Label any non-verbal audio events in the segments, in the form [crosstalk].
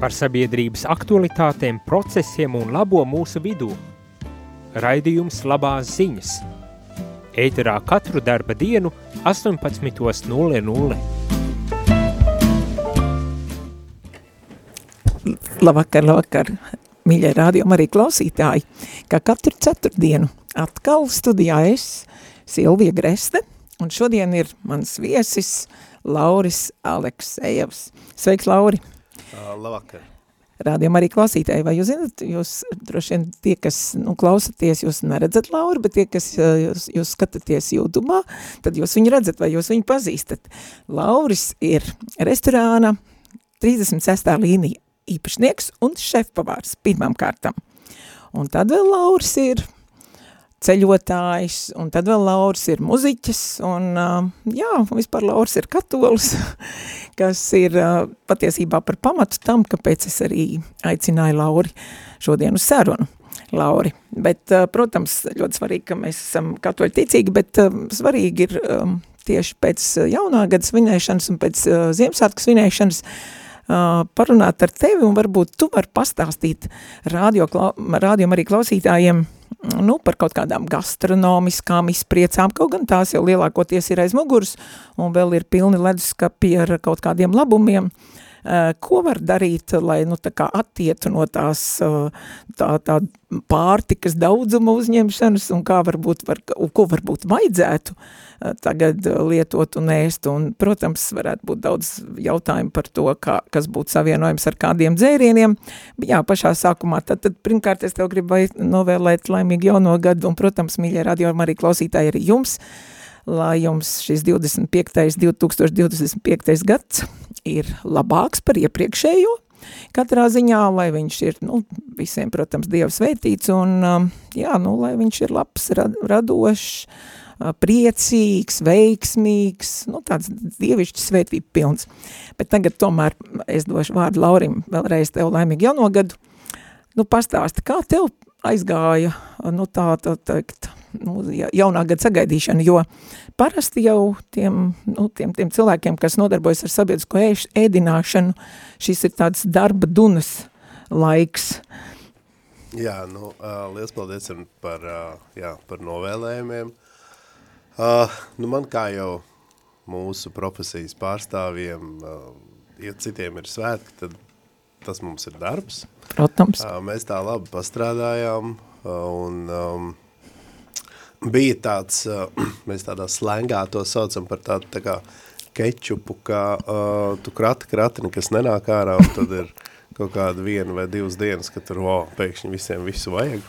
par sabiedrības aktualitātēm, procesiem un labo mūsu vidū. Raidījums labās ziņas. Ēterā katru darba dienu 18.00. Labvakar, labvakar, mīļie rādījumi arī klausītāji, kā katru ceturtdienu atkal studijā es, Silvija Greste, un šodien ir mans viesis Lauris Aleksejevs. Sveiks, Lauri! Uh, labvakar! Rādījumā arī klausītāji, vai jūs zinat, jūs droši vien tie, kas nu, klausaties, jūs neredzat Lauru, bet tie, kas jūs, jūs skatāties YouTube, tad jūs viņu redzat vai jūs viņu pazīstat. Lauris ir restorāna 36. līnija īpašnieks un šefpavārs pirmām kārtām. Un tad vēl Lauris ir ceļotājs, un tad vēl Lauris ir muziķis, un jā, vispār Lauris ir katolis, [laughs] kas ir patiesībā par pamatu tam, kāpēc es arī aicināju Lauri šodien uz sarunu. Lauri, bet, protams, ļoti svarīgi, ka mēs esam katoļi ticīgi, bet svarīgi ir tieši pēc jaunā gada svinēšanas un pēc Ziemassvētku svinēšanas parunāt ar tevi, un varbūt tu var pastāstīt radio, radio arī klausītājiem, nu, par kaut kādām gastronomiskām izpriecām, kaut gan tās jau lielākoties ir aiz muguras, un vēl ir pilni leduskapi ar kaut kādiem labumiem, ko var darīt, lai, nu, tā kā attietu no tās tā, tā pārtikas daudzuma uzņemšanas, un kā varbūt, var, ko varbūt vajadzētu tagad lietot un ēst, un, protams, varētu būt daudz jautājumu par to, kā, kas būtu savienojums ar kādiem dzērieniem. Jā, pašā sākumā, tad, tad pirmkārt es tev gribu novēlēt laimīgu jauno gadu, un, protams, mīļie radio arī klausītāji arī jums, lai jums šis 25. 2025. gads ir labāks par iepriekšējo, katrā ziņā, lai viņš ir, nu, visiem, protams, Dievs vērtīts, un, jā, nu, lai viņš ir labs, rad, radošs, priecīgs, veiksmīgs, nu tāds dievišķi svētība pilns. Bet tagad tomēr es došu vārdu Laurim vēlreiz tev laimīgi jaunogadu. Nu pastāsti, kā tev aizgāja, nu tā, tā teikt, nu, jaunā gada sagaidīšana, jo parasti jau tiem, nu, tiem, tiem cilvēkiem, kas nodarbojas ar sabiedrisko ēš, ēdināšanu, šis ir tāds darba dunas laiks. Jā, nu, uh, liels paldies par, uh, jā, par novēlējumiem. Uh, nu man kā jau mūsu profesijas pārstāvjiem, uh, ja citiem ir svētki, tad tas mums ir darbs. Protams. Uh, mēs tā labi pastrādājām uh, un um, bija tāds, [clears throat] mēs tādā slēngā to saucam par tādu tā kā kečupu, kā uh, tu krati krati, nekas nenāk ārā un tad ir kaut kāda viena vai divas dienas, ka tur, wow, pēkšņi visiem visu vajag.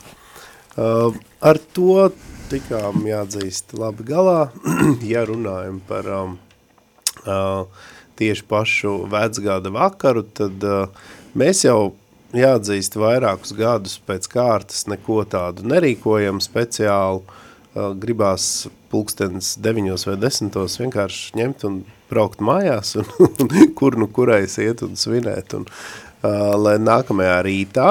Uh, ar to tikām jāatzīst labi galā, [clears throat] ja runājam par um, uh, tieši pašu vecgada vakaru, tad uh, mēs jau jāatzīst vairākus gadus pēc kārtas neko tādu nerīkojam speciāli, uh, gribās pulkstens deviņos vai desmitos vienkārši ņemt un braukt mājās un, un [laughs] kur nu kurais iet un svinēt. Un, uh, lai nākamajā rītā,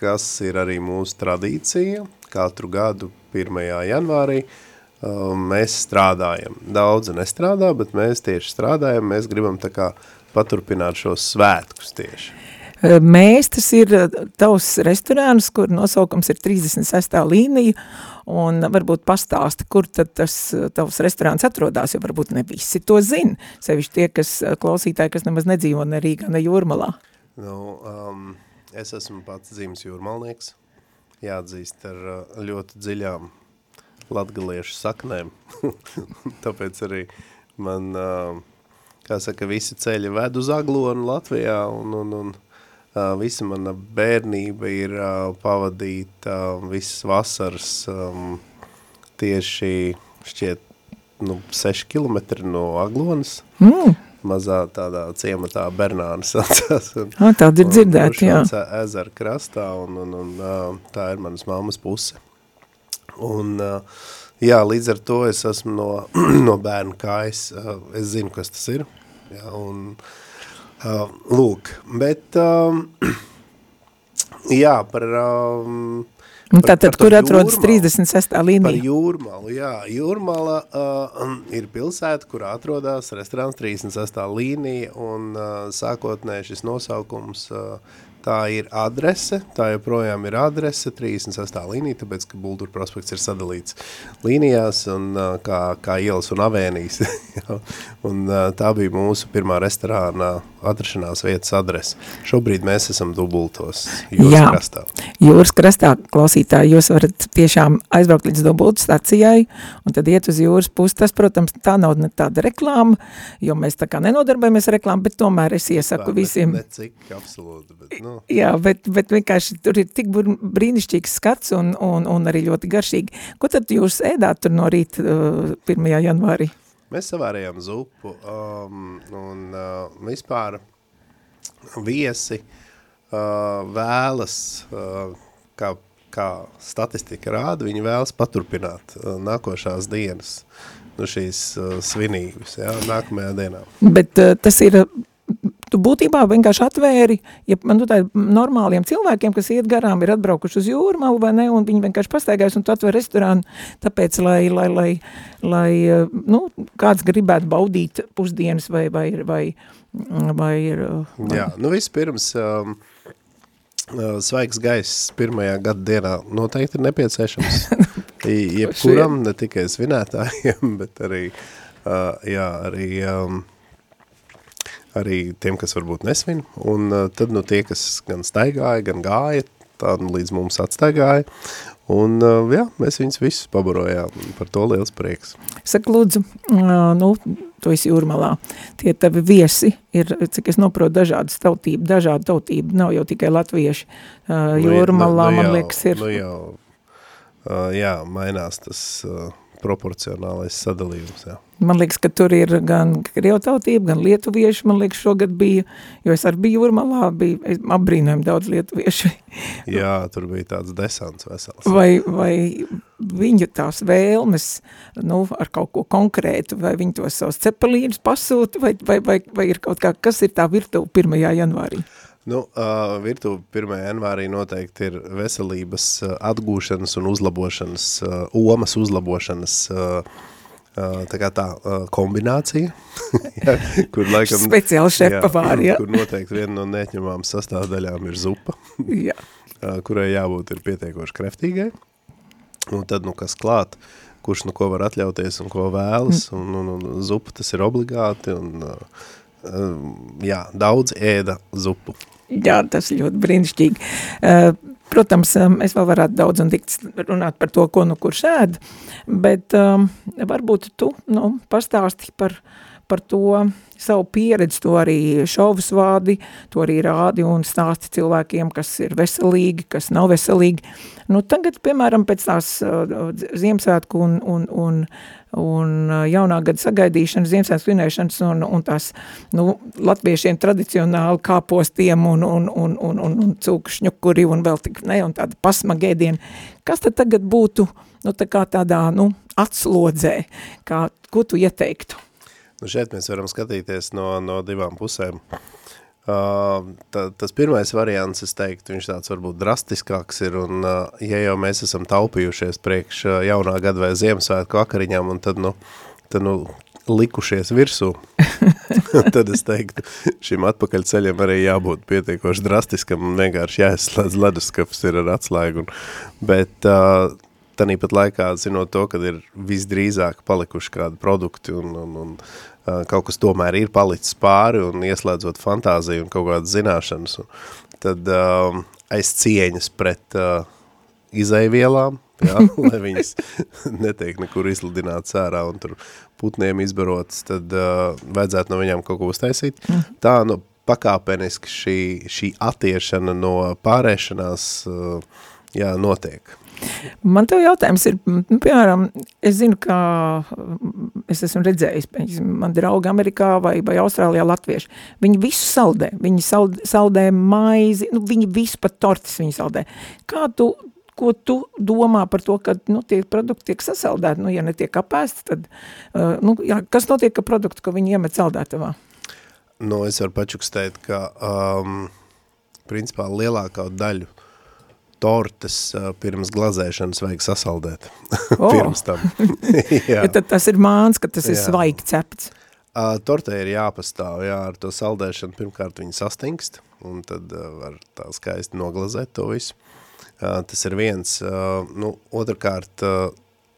kas ir arī mūsu tradīcija, katru gadu 1. janvārī, um, mēs strādājam. Daudzi nestrādā, bet mēs tieši strādājam, mēs gribam tā kā paturpināt šos svētkus tieši. Mēs, tas ir tavs restorāns, kur nosaukums ir 36. līnija, un varbūt pastāsti, kur tad tas tavs restorāns atrodas, jo varbūt ne visi to zina, sevišķi tie, kas klausītāji, kas nemaz nedzīvo ne Rīgā, ne Jūrmalā. Nu, um, es esmu pats dzīves jūrmalnieks, jāatzīst ar ļoti dziļām latgaliešu saknēm. [laughs] Tāpēc arī man, uh, kā saka, visi ceļi ved uz Aglonu Latvijā un, un, un uh, visa mana bērnība ir pavadīta visas vasaras um, tieši šķiet nu, 6 kilometri no Aglonas. Mm mazā tādā ciematā Bernāna saucās. Ah, tāda ir dzirdēta, jā. Ezera krastā, un, un, un tā ir manas mammas puse. Un, jā, līdz ar to es esmu no, [clears throat] no bērnu kājas, es zinu, kas tas ir. Jā, un, lūk, bet, [clears throat] jā, par, Tātad, kur atrodas 36. līnija? Par jūrmalu, jā. Jūrmala uh, [clears throat] ir pilsēta, kurā atrodas restorāns 36. līnija, un uh, sākotnēji šis nosaukums uh, Tā ir adrese, tā joprojām ir adrese, 36. līnija, tāpēc, ka Buldur prospekts ir sadalīts līnijās un kā, kā ielas un avēnijas. [laughs] un tā bija mūsu pirmā restorāna atrašanās vietas adrese. Šobrīd mēs esam dubultos jūras Jā, krastā. Jūras krastā, klausītāji, jūs varat tiešām aizbraukt līdz dubultu stacijai un tad iet uz jūras pusi. Tas, protams, tā nav ne tāda reklāma, jo mēs tā kā nenodarbojamies reklāmu, bet tomēr es iesaku tā, visiem. Ne, ne cik, absolūti, bet, nu. Jā, bet, bet vienkārši tur ir tik brīnišķīgs skats un, un, un arī ļoti garšīgi. Ko tad jūs ēdāt tur no rīta uh, 1. janvārī? Mēs savārējām zupu um, un uh, vispār viesi uh, vēlas, uh, kā, kā statistika rāda, viņi vēlas paturpināt uh, nākošās dienas nu, šīs uh, svinības, jā, nākamajā dienā. Bet uh, tas ir tu būtībā vienkārši atvēri, ja man nu, tā normāliem cilvēkiem, kas iet garām, ir atbraukuši uz jūrmalu vai ne, un viņi vienkārši pastaigājas un tu atver restorānu, tāpēc, lai, lai, lai, lai nu, kāds gribētu baudīt pusdienas vai, vai, vai, vai ir... Jā, nu vispirms... Um, uh, Svaigs gaiss pirmajā gada dienā noteikti ir nepieciešams. [laughs] Jebkuram, ne tikai svinētājiem, bet arī, uh, jā, arī um, arī tiem, kas varbūt nesvin, un uh, tad nu tie, kas gan staigāja, gan gāja, tādu nu, līdz mums atstaigāja, un uh, jā, mēs viņus visus pabarojām, par to liels prieks. Saka, lūdzu, nu, tu esi jūrmalā, tie tavi viesi ir, cik es noprotu, dažādas tautība, dažāda tautība, nav jau tikai latvieši, uh, jūrmalā, nu, nu, nu, man liekas, ir... Nu jau, jā, mainās tas... Uh, proporcionālais sadalījums, jā. Man liekas, ka tur ir gan krievtautība, gan lietuvieši, man liekas, šogad bija, jo es arī biju Urmalā, bija apbrīnojami daudz lietuvieši. [laughs] jā, tur bija tāds desants vesels. Vai, vai viņu tās vēlmes, nu, ar kaut ko konkrētu, vai viņi tos savus cepelīnus pasūta, vai, vai, vai, vai ir kaut kā, kas ir tā virtuve 1. janvārī? Nu, uh, virtuve 1. janvārī noteikti ir veselības uh, atgūšanas un uzlabošanas, uh, omas uzlabošanas uh, tā kā tā kombinācija, [laughs] ja, kur laikam... Speciāli šefpavāri, ja. Kur noteikti viena no neatņemām sastāvdaļām ir zupa, ja. kurai jābūt ir pietiekoši kreftīgai. Un tad, nu, kas klāt, kurš nu ko var atļauties un ko vēlas, mm. un, un, un zupa tas ir obligāti, un jā, daudz ēda zupu. Jā, tas ļoti brīnišķīgi. Protams, es vēl varētu daudz un tikt runāt par to, ko nu kurš ēd, bet um, varbūt tu nu, pastāsti par, par to savu pieredzi, to arī šovus vādi, to arī rādi un stāsti cilvēkiem, kas ir veselīgi, kas nav veselīgi. Nu, tagad, piemēram, pēc tās uh, Ziemassvētku un, un, un un jaunā gada sagaidīšana, Ziemassvētku svinēšanas un, un tās, nu, latviešiem tradicionāli kāpostiem un, un, un, un, un, un cūkšņukuri un vēl tik, ne, un tāda pasmagēdiena. Kas tad tagad būtu, nu, tā kā tādā, nu, atslodzē, kā, ko tu ieteiktu? Nu, šeit mēs varam skatīties no, no divām pusēm. Uh, tā, tas pirmais variants, es teiktu, viņš tāds varbūt drastiskāks ir, un uh, ja jau mēs esam taupījušies priekš uh, jaunā gada vai Ziemassvētku vakariņām, un tad, nu, tad, nu likušies virsū, [laughs] tad es teiktu, šim atpakaļceļam arī jābūt pietiekoši drastiskam un vienkārši jāizslēdz leduskapis ir ar atslēgu, bet uh, tanīpat laikā, zinot to, kad ir visdrīzāk palikuši kādi produkti un, un, un kaut kas tomēr ir palicis pāri un ieslēdzot fantāziju un kaut kādas zināšanas, un tad um, aiz cieņas pret uh, izaivielām, jā, [laughs] lai viņas [laughs] netiek nekur izlidināts ārā un tur putniem izbarotas, tad uh, vajadzētu no viņām kaut ko uztaisīt. Mm. Tā, nu, pakāpeniski šī, šī attiešana no pārēšanās, uh, jā, notiek. Man tev jautājums ir, nu, piemēram, es zinu, ka es esmu redzējis, man draugi Amerikā vai, vai Austrālijā latvieši, viņi visu saldē, viņi saldē, saldē maizi, nu, viņi visu pat tortis viņi saldē. Kā tu, ko tu domā par to, ka nu, tie produkti tiek sasaldēti, nu, ja netiek apēsti, tad, uh, nu, jā, kas notiek ar produktu, ko viņi iemet saldētavā? Nu, es varu pačukstēt, ka, um, principā, lielākā daļu tortes uh, pirms glazēšanas vajag sasaldēt. [laughs] O. pirms tam. [laughs] Ja tad tas ir māns, ka tas ir Jā. svaigi cepts. Uh, tortē ir jāpastāv, jā, ar to saldēšanu pirmkārt viņi sastingst, un tad uh, var tā skaisti noglazēt to visu. Uh, tas ir viens, uh, nu, otrkārt, uh,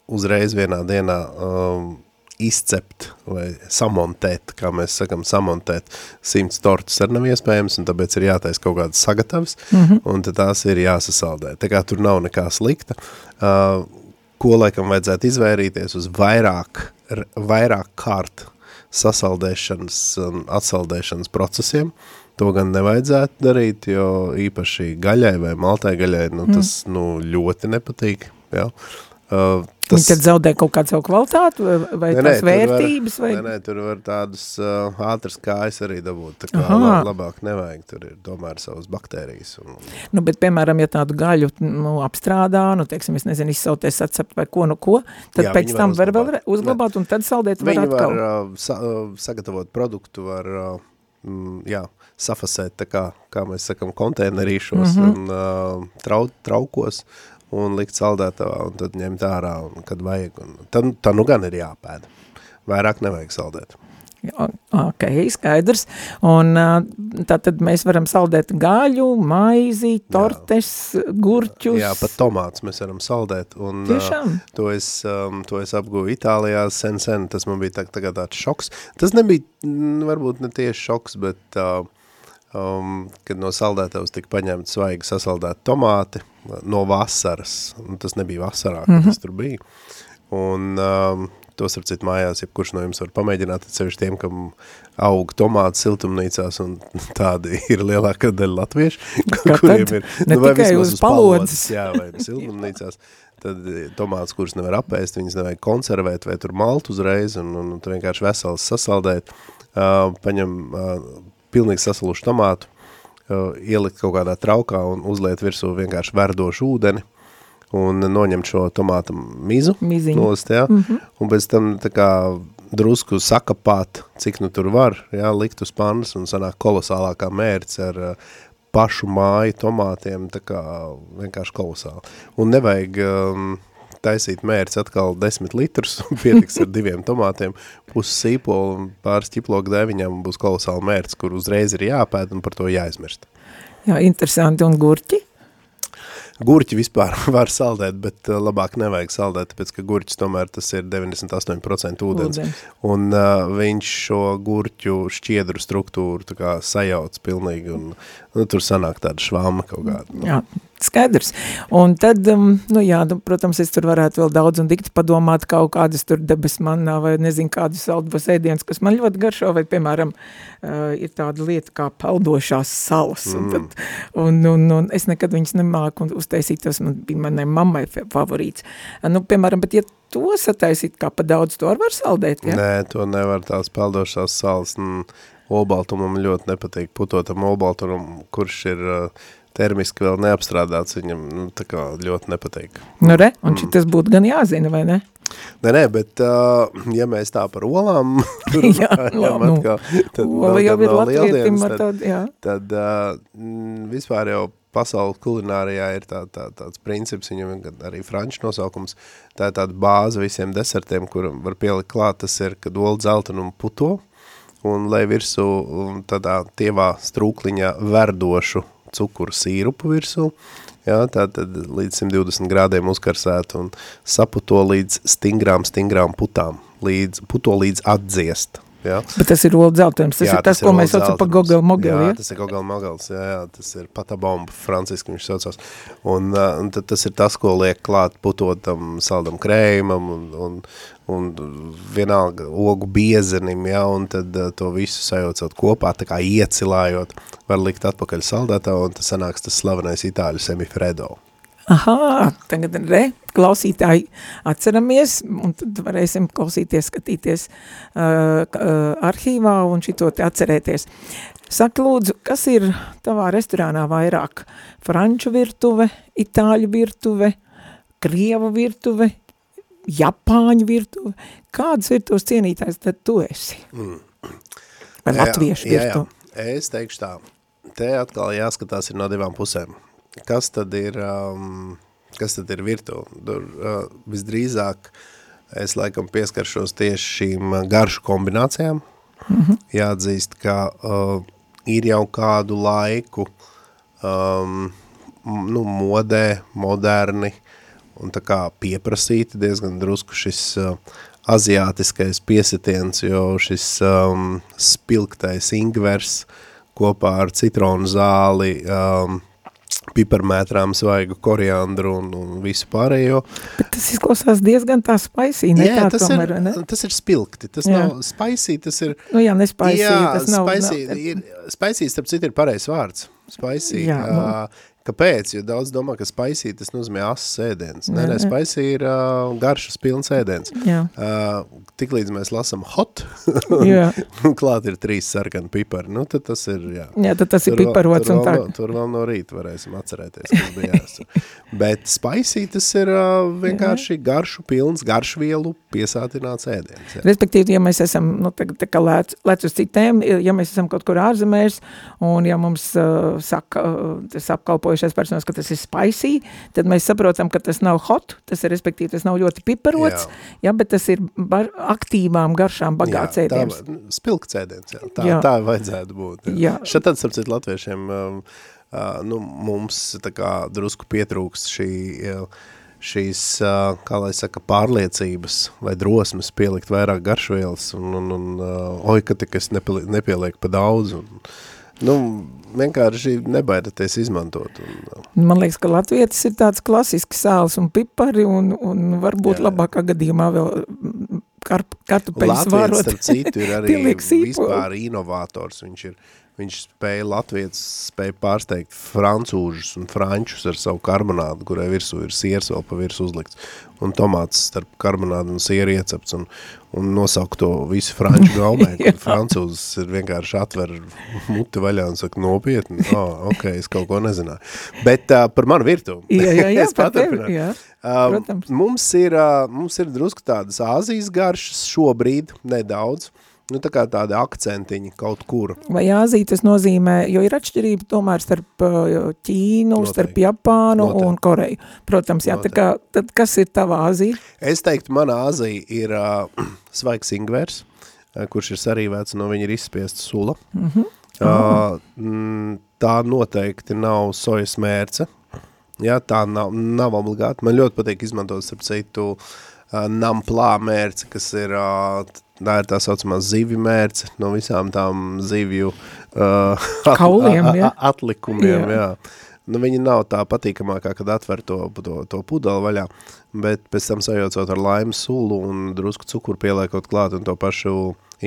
uzreiz vienā dienā um, izcept vai samontēt, kā mēs sakam, samontēt simts tortus arī nav iespējams, un tāpēc ir jātais kaut kādas sagatavas, mm -hmm. un tad tās ir jāsasaldē. Tā kā tur nav nekā slikta, uh, ko laikam vajadzētu izvairīties uz vairāk, vairāk kārt sasaldēšanas un atsaldēšanas procesiem. To gan nevajadzētu darīt, jo īpaši gaļai vai maltai gaļai, nu, tas nu, ļoti nepatīk. Ja? Uh, Viņi tad zaudē kaut kādu savu kvalitāti vai, Nē, nē, tās var- vērtības? Vai... Nē, nē, tur var tādas uh, ātras kājas arī dabūt, tā kā Aha. la, labāk nevajag, tur ir tomēr savas baktērijas. Un, Nu, bet, piemēram, ja tādu gaļu nu, apstrādā, nu, teiksim, es nezinu, izsauties, atcept vai ko, nu ko, tad Jā, pēc viņi var tam var vēl uzglabāt. uzglabāt un tad saldēt var Viņi var atkal. uh, sa, uh, sagatavot produktu, var uh, mm, jā, safasēt, tā kā, kā mēs sakam, konteinerīšos mm -hmm. un uh, trau, traukos un likt saldētavā un tad ņemt ārā, un, kad vajag. Un, tad, tad nu gan ir jāpēd. Vairāk nevajag saldēt. Jā, Ok, skaidrs. Un tā tad mēs varam saldēt gaļu, maizi, tortes, gurķus. Jā, pat tomātus mēs varam saldēt. Un, Tiešām? Uh, to, es, um, to es apguvu Itālijā sen, sen. Tas man bija tā, tagad tāds šoks. Tas nebija, varbūt ne tieši šoks, bet uh, um, kad no saldētavas tika paņemta svaigi sasaldēta tomāti no vasaras. Un tas nebija vasarā, mm -hmm. tas tur bija. Un um, tos ar citu mājās, jebkurš no jums var pamēģināt, ceļš tiem, kam aug tomāti siltumnīcās, un [laughs] tādi ir lielākā daļa latviešu, [laughs] Kā kuriem tad? ir, Ne vai tikai vismaz uz palodzes. jā, vai [laughs] siltumnīcās, tad eh, tomātus, kurus nevar apēst, viņas nevajag konservēt vai tur malt uzreiz, un, un, un tu vienkārši vesels sasaldēt, uh, paņem uh, pilnīgi sasalušu tomātu, uh, ielikt kaut kādā traukā un uzliet virsū vienkārši verdošu ūdeni, un noņemt šo tomātu mizu Miziņu. nost, jā, mm -hmm. un pēc tam tā kā drusku sakapāt, cik nu tur var, jā, likt uz pannas un sanāk kolosālākā mērķis ar uh, pašu māju tomātiem, tā kā vienkārši kolosāli. Un nevajag um, taisīt mērķis atkal 10 litrus, un pietiks ar diviem tomātiem, pusi sīpolu un pāris ķiplogu deviņām un būs kolosāli mērķis, kur uzreiz ir jāpēd un par to jāizmirst. Jā, interesanti. Un gurķi? Gurķi vispār [laughs] var saldēt, bet uh, labāk nevajag saldēt, tāpēc, ka gurķis tomēr tas ir 98% ūdens. Ūdens. Un uh, viņš šo gurķu šķiedru struktūru tā kā sajauc pilnīgi, un nu, tur sanāk tāda švama kaut kāda. Nu. Jā, skaidrs. Un tad, um, nu jā, nu, protams, es tur varētu vēl daudz un dikti padomāt kaut kādas tur debes mannā vai nezinu kādus saldus ēdienas, kas man ļoti garšo, vai, piemēram, uh, ir tāda lieta kā peldošās salas. Mm. Un, tad, un, un, un es nekad viņas nemāku un uztaisīt, tas man bija manai mammai fa- favorīts. Nu, piemēram, bet ja to sataisīt kā pa daudz, to var saldēt, ja? Nē, to nevar tās peldošās sāls. Olbaltumam ļoti nepatīk putotam olbaltumam, kurš ir uh, termiski vēl neapstrādāts, viņam nu, tā kā ļoti nepatīk. Nu, re, un mm. tas būtu gan jāzina, vai ne? Nē, nē, bet uh, ja mēs tā par olām [laughs] Jā, runājam [laughs] nu, atkal, tad Ola jau ir latvietim ar tad- jā. tad uh, mm, vispār jau pasaules kulinārijā ir tā, tā, tāds princips, viņam arī franču nosaukums, tā ir tāda bāze visiem desertiem, kuram var pielikt klāt, tas ir, kad olu dzeltenumu puto, un lai virsū tādā tievā strūkliņā verdošu cukuru sīrupu virsū, jā, tā tad līdz 120 grādiem uzkarsēt un saputo līdz stingrām, stingrām putām, līdz, puto līdz atdziest, jā. Bet tas ir olu dzeltenums, tas Jā, ir tas, ko mēs saucam par gogel mogeli, Jā, ja? tas ir gogel mogels, jā, jā, tas ir patabomba, franciski viņš saucās. Un, uh, un tad tas ir tas, ko liek klāt putotam saldam krējumam un, un, un vienalga ogu biezenim, jā, un tad uh, to visu sajaucot kopā, tā kā iecilājot, var likt atpakaļ saldētā, un tas sanāks tas slavenais itāļu semifredo. Aha, tagad re, klausītāji atceramies, un tad varēsim klausīties, skatīties uh, uh, arhīvā un šito te atcerēties. Saka, lūdzu, kas ir tavā restorānā vairāk? Franču virtuve, itāļu virtuve, krievu virtuve, japāņu virtuve? Kādas virtuves cienītājs tad tu esi? Vai latviešu jā, jā, virtuve? jā. Es teikšu tā, te atkal jāskatās ir no divām pusēm. Kas tad ir, um, kas tad ir virtuve? Tur uh, visdrīzāk es laikam pieskaršos tieši šīm garšu kombinācijām. Mm -hmm. Jāatzīst, ka uh, ir jau kādu laiku um, nu, modē, moderni un tā kā pieprasīti diezgan drusku šis uh, aziātiskais piesitiens, jo šis um, spilgtais ingvers kopā ar citronu zāli um, piparmētrām svaigu koriandru un, un visu pārējo. Bet tas izklausās diezgan tā spaisī, ne jā, tā tas tomēr, ir, ne? tas ir spilgti, tas jā. nav spaisī, tas ir... Nu jā, ne spaisī, jā, tas nav... spaisī, nav, ir, spaisī, starp citu, ir pareizs vārds. Spaisī. Jā, nu. Kāpēc? Jo daudz domā, ka spaisī tas nozīmē asas ēdienas. Nē, nē, spaisī ir uh, garšas pilns ēdiens. Jā. Uh, tik līdz mēs lasam hot, [laughs] Jā. un klāt ir trīs sarkani pipari, nu tad tas ir, jā. Jā, tad tas ir Tur vēl- piparots un tā. no- Tur vēl no rīta varēsim atcerēties, kas bija jāsaka. [laughs] Bet spaisī tas ir uh, vienkārši garšu pilns, garšvielu piesātināts ēdiens. Jā. Respektīvi, ja mēs esam, nu, tā, tā kā lēc, lēc uz citiem, ja mēs esam kaut kur ārzemēs, un ja mums uh, saka, uh, tas apkalpojušais personas, ka tas ir spicy, tad mēs saprotam, ka tas nav hot, tas ir, respektīvi, tas nav ļoti piparots, Jā. jā, bet tas ir bar, aktīvām garšām bagāts Jā, ēdiens. tā, spilgts ēdiens, jā. Tā, Jā. tā vajadzētu būt. Jā. Jā. Šeit tad, starp citu, latviešiem, um, uh, nu, mums tā kā drusku pietrūks šī, uh, šīs, kā lai saka, pārliecības vai drosmes pielikt vairāk garšvielas un, un, un oj, ka tik es nepie, nepielieku pa daudz un, nu, vienkārši nebaidaties izmantot. Un, uh, Man liekas, ka latvietis ir tāds klasisks sāls un pipari, un, un varbūt Jā. labākā gadījumā vēl mm, karp, kartupeļus Latvijas, vārot. starp citu, ir arī [laughs] vispār inovators. Viņš ir, viņš spēja Latvijas, spēja pārsteigt francūžus un frančus ar savu karbonādu, kurai virsū ir siers vēl pa virsu uzlikts. Un tomāts starp karbonādu un sieru iecepts un, un nosaukt to visu franču [laughs] Jā. kad francūzis ir vienkārši atver muti vaļā un saka nopietni, oh, ok, es kaut ko nezināju. Bet uh, par manu virtuvi. Jā, jā, jā, [laughs] par tevi, jā. Protams. mums, ir, uh, mums ir drusku tādas Āzijas garšas šobrīd, nedaudz, nu tā kā tādi akcentiņi kaut kur. Vai Āzija tas nozīmē, jo ir atšķirība tomēr starp uh, Ķīnu, Noteikti. starp Japānu Noteikti. un Koreju. Protams, jā, tā kā, tad kas ir tava Āzija? Es teiktu, mana Āzija ir uh, [clears throat] svaigs ingvers, uh, kurš ir sarīvēts, no viņa ir izspiesta sula. Mm -hmm. uh, mm, tā noteikti nav sojas mērce, Jā, tā nav, nav obligāti. Man ļoti patīk izmantot, starp citu, uh, namplā mērci, kas ir, uh, tā ir tā saucamā zivju mērce no visām tām zivju uh, [laughs] at- Kauliem, a- a- jā. atlikumiem, Jā. jā. Nu, viņi nav tā patīkamākā, kad atver to, to, to pudeli vaļā, bet pēc tam sajaucot ar laimu sulu un drusku cukuru pieliekot klāt un to pašu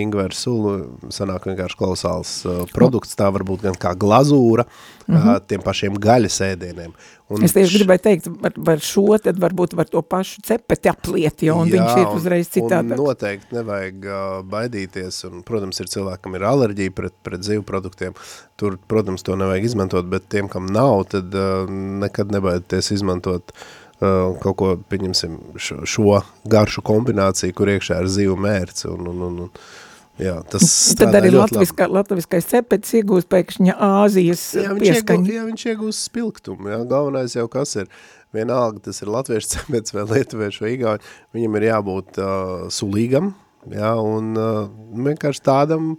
ingveru sulu, sanāk vienkārši klausāls uh, produkts, tā varbūt gan kā glazūra mm -hmm. uh, tiem pašiem gaļas ēdieniem. Un Mhm. Es tieši gribēju teikt, var, var šo, tad varbūt var to pašu cepeti apliet, jo, un viņš ir uzreiz Un citādi. noteikti nevajag uh, baidīties, un, protams, ir cilvēkam ir alerģija pret, pret zivu produktiem. Tur, protams, to nevajag izmantot, bet tiem, kam nav, tad uh, nekad nebaidieties izmantot uh, kaut ko, pieņemsim, šo, šo garšu kombināciju, kur iekšā ir zivu mērci. Un, un, un, un, jā, tas Tad strādā arī latviskā, latviskais cepetis iegūst pēkšņa Āzijas Jā, viņš, iegūst, pieskaņu. jā, viņš iegūst spilgtumu. Jā. Galvenais jau kas ir, vienalga tas ir latviešu [laughs] cepets vai lietuviešu vai igauņu, viņam ir jābūt uh, sulīgam, jā, un uh, vienkārši tādam,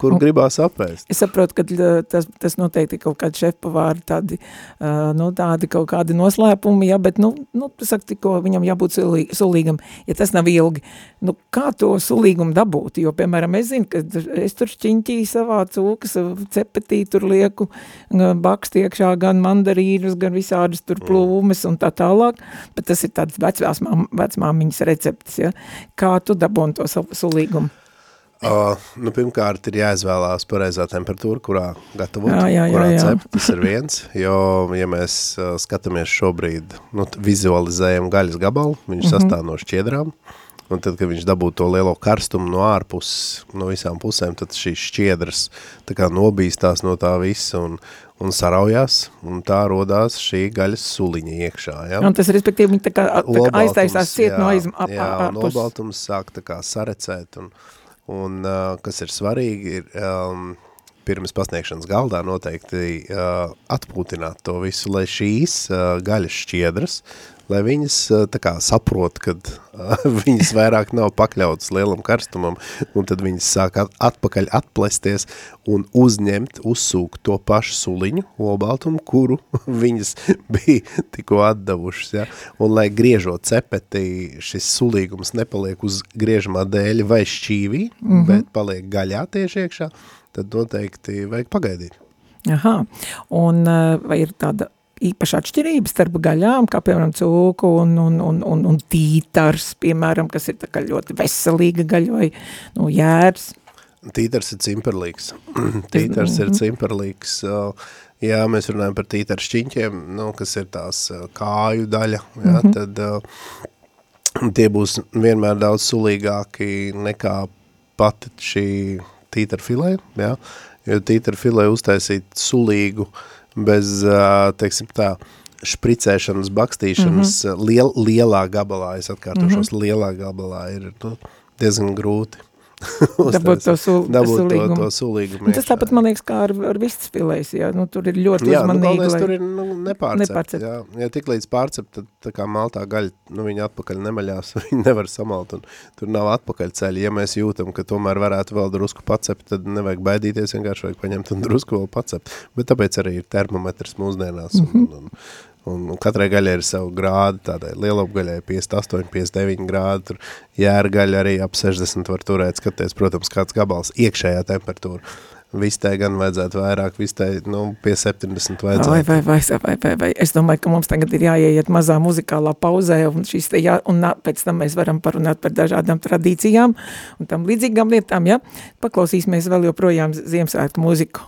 kur gribās apēst. Es saprotu, ka uh, tas, tas noteikti kaut kādi šefpavāri, tādi, uh, nu, tādi kaut kādi noslēpumi, jā, bet, nu, nu tu saki, tikko viņam jābūt sulī, sulīgam, ja tas nav ilgi. Nu, kā to sulīgumu dabūt? Jo, piemēram, es zinu, ka es tur šķiņķī savā cūkas cepetī tur lieku uh, bakst iekšā gan mandarīnus, gan visādas tur plūmes un tā tālāk, bet tas ir tāds vecmās mam, vecmāmiņas recepts, ja? Kā tu dabūni to sulīgumu? Uh, nu, pirmkārt, ir jāizvēlās pareizā temperatūra, kurā gatavot, Jā, jā, jā, kurā jā. cept, tas ir viens, jo, ja mēs uh, skatāmies šobrīd, nu, vizualizējam gaļas gabalu, viņš Mhm. sastāv no šķiedrām, un tad, kad viņš dabū to lielo karstumu no ārpuses, no visām pusēm, tad šīs šķiedras tā kā nobīstās no tā visa un, un saraujās, un tā rodās šī gaļas suliņa iekšā, ja? Un tas, respektīvi, viņi tā kā, tā kā aiztaisās ciet no jā, aizm, ap, jā, un ārpus. olbaltums sāk tā kā sarecēt, un, un uh, kas ir svarīgi, ir um, pirms pasniegšanas galdā noteikti uh, atpūtināt to visu, lai šīs uh, gaļas šķiedras, lai viņas kā saprot, kad [laughs] viņas vairāk nav pakļautas lielam karstumam, un tad viņas sāk atpakaļ atplesties un uzņemt, uzsūkt to pašu suliņu, olbaltumu, kuru [laughs] viņas bija tikko atdevušas, ja? un lai griežot cepeti, šis sulīgums nepaliek uz griežamā dēļa vai šķīvī, mm -hmm. bet paliek gaļā tieši iekšā, tad noteikti vajag pagaidīt. Aha, un vai ir tāda īpaša atšķirība starp gaļām, kā piemēram cūku un, un, un, un, un tītars, piemēram, kas ir tā kā ļoti veselīga gaļa vai nu, jērs. Tītars ir cimperlīgs. [clears throat] tītars ir mhm. cimperlīgs. Jā, mēs runājam par tītaru šķiņķiem, nu, kas ir tās kāju daļa, jā, mm -hmm. tad tie būs vienmēr daudz sulīgāki nekā pati šī tītara filē, jā, jo tītara filē uztaisīt sulīgu uh, bez, teiksim tā, špricēšanas, bakstīšanas mm -hmm. liel, lielā gabalā, es atkārtošos, mm -hmm. lielā gabalā ir nu, diezgan grūti. [laughs] dabūt to, sul, dabūt sulīgumu. To, to sulīgumu. Tas tāpat, man liekas, kā ar, ar vistas pilēs, jā, nu, tur ir ļoti jā, uzmanīgi. Jā, nu, galvenais tur ir nu, nepārcept, nepārcept. Jā, ja tik līdz pārcept, tad tā kā maltā gaļa, nu, viņa atpakaļ nemaļās, [laughs] viņa nevar samalt, un tur nav atpakaļ ceļi. Ja mēs jūtam, ka tomēr varētu vēl drusku pacept, tad nevajag baidīties, vienkārši vajag paņemt un drusku vēl pacept. Bet tāpēc arī ir termometrs mūsdienās, un, mm -hmm. un, un Un, un katrai gaļai ir savu grādu, tādai lielopgaļai 58, 59 grādi, tur jērgaļa arī ap 60 var turēt, skaties, protams, kāds gabals iekšējā temperatūra. Vistai gan vajadzētu vairāk, vistai, nu, pie 70 vajadzētu. Vai, vai, vai, vai, vai, vai. Es domāju, ka mums tagad ir jāieiet mazā muzikālā pauzē, un, šis te jā, un pēc tam mēs varam parunāt par dažādām tradīcijām un tam līdzīgām lietām, ja? Paklausīsimies vēl joprojām Ziemassvētku muziku.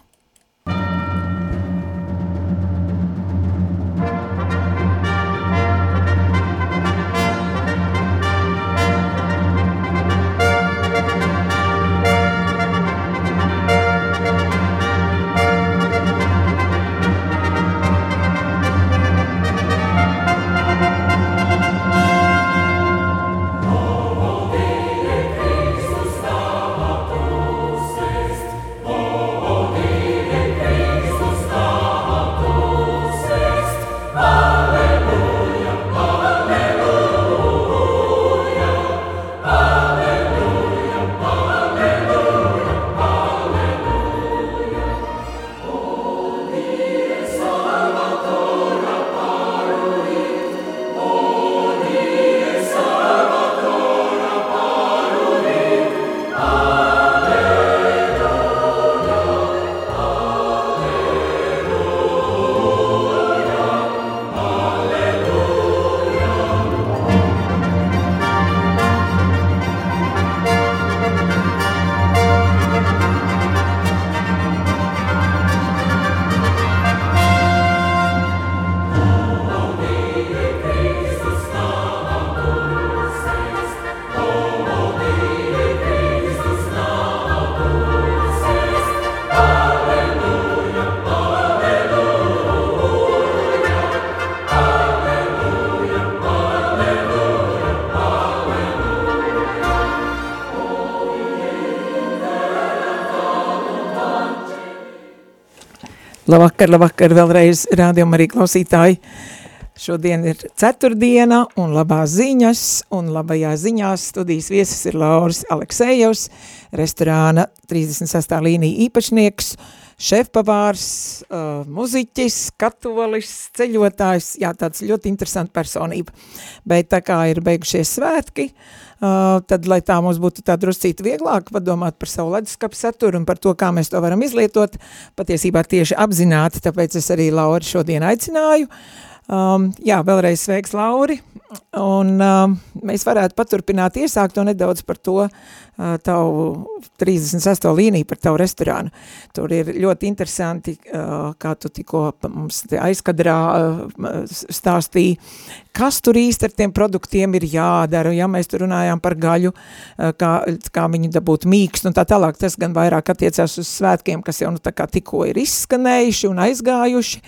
Labvakar, labvakar vēlreiz rādījumā arī klausītāji. Šodien ir ceturtdiena un labās ziņas, un labajā ziņās studijas viesis ir Lauris Aleksējevs, restorāna 36. līnija īpašnieks, šefpavārs, uh, muziķis, katolis, ceļotājs, jā, tāds ļoti interesanta personība. Bet tā kā ir beigušies svētki, uh, tad, lai tā mums būtu tā druscīti vieglāk padomāt par savu leduskapu saturu un par to, kā mēs to varam izlietot, patiesībā tieši apzināti, tāpēc es arī Lauri šodien aicināju. Um, jā, vēlreiz sveiks, Lauri, un um, mēs varētu paturpināt iesākt to nedaudz par to, tavu 36. līniju par tavu restorānu. Tur ir ļoti interesanti, kā tu tikko mums aizkadrā stāstīji, kas tur īsti ar tiem produktiem ir jādara, ja mēs tur runājām par gaļu, uh, kā, kā viņu dabūt mīkst un tā tālāk, tas gan vairāk attiecās uz svētkiem, kas jau nu tā kā tikko ir izskanējuši un aizgājuši,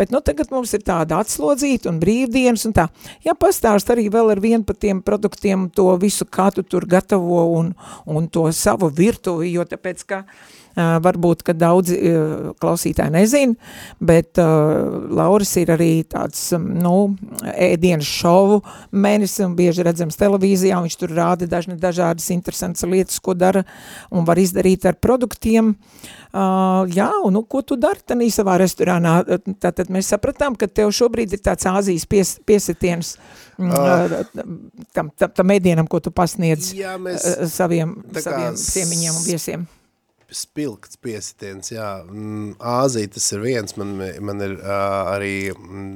bet nu tagad mums ir tāda atslodzīta un brīvdienas un tā. Ja pastāst arī vēl ar vienu par tiem produktiem to visu, kā tu tur gatavo un, un to savu virtuvi, jo tāpēc, ka Uh, varbūt, ka daudzi uh, klausītāji nezin, bet uh, Lauris ir arī tāds, nu, ēdienas šovu mēnesis un bieži redzams televīzijā, viņš tur rāda dažne dažādas interesantas lietas, ko dara un var izdarīt ar produktiem. Jā, un nu, ko tu dari tanī savā restorānā? Tātad mēs sapratām, ka tev šobrīd ir tāds Āzijas pies, piesitiens uh, tam, tam, tam ēdienam, ko tu pasniedz Jā, mēs, saviem, tā kā saviem ciemiņiem un viesiem spilgts piesitiens, jā. Mm, Āzija tas ir viens, man, man ir uh, arī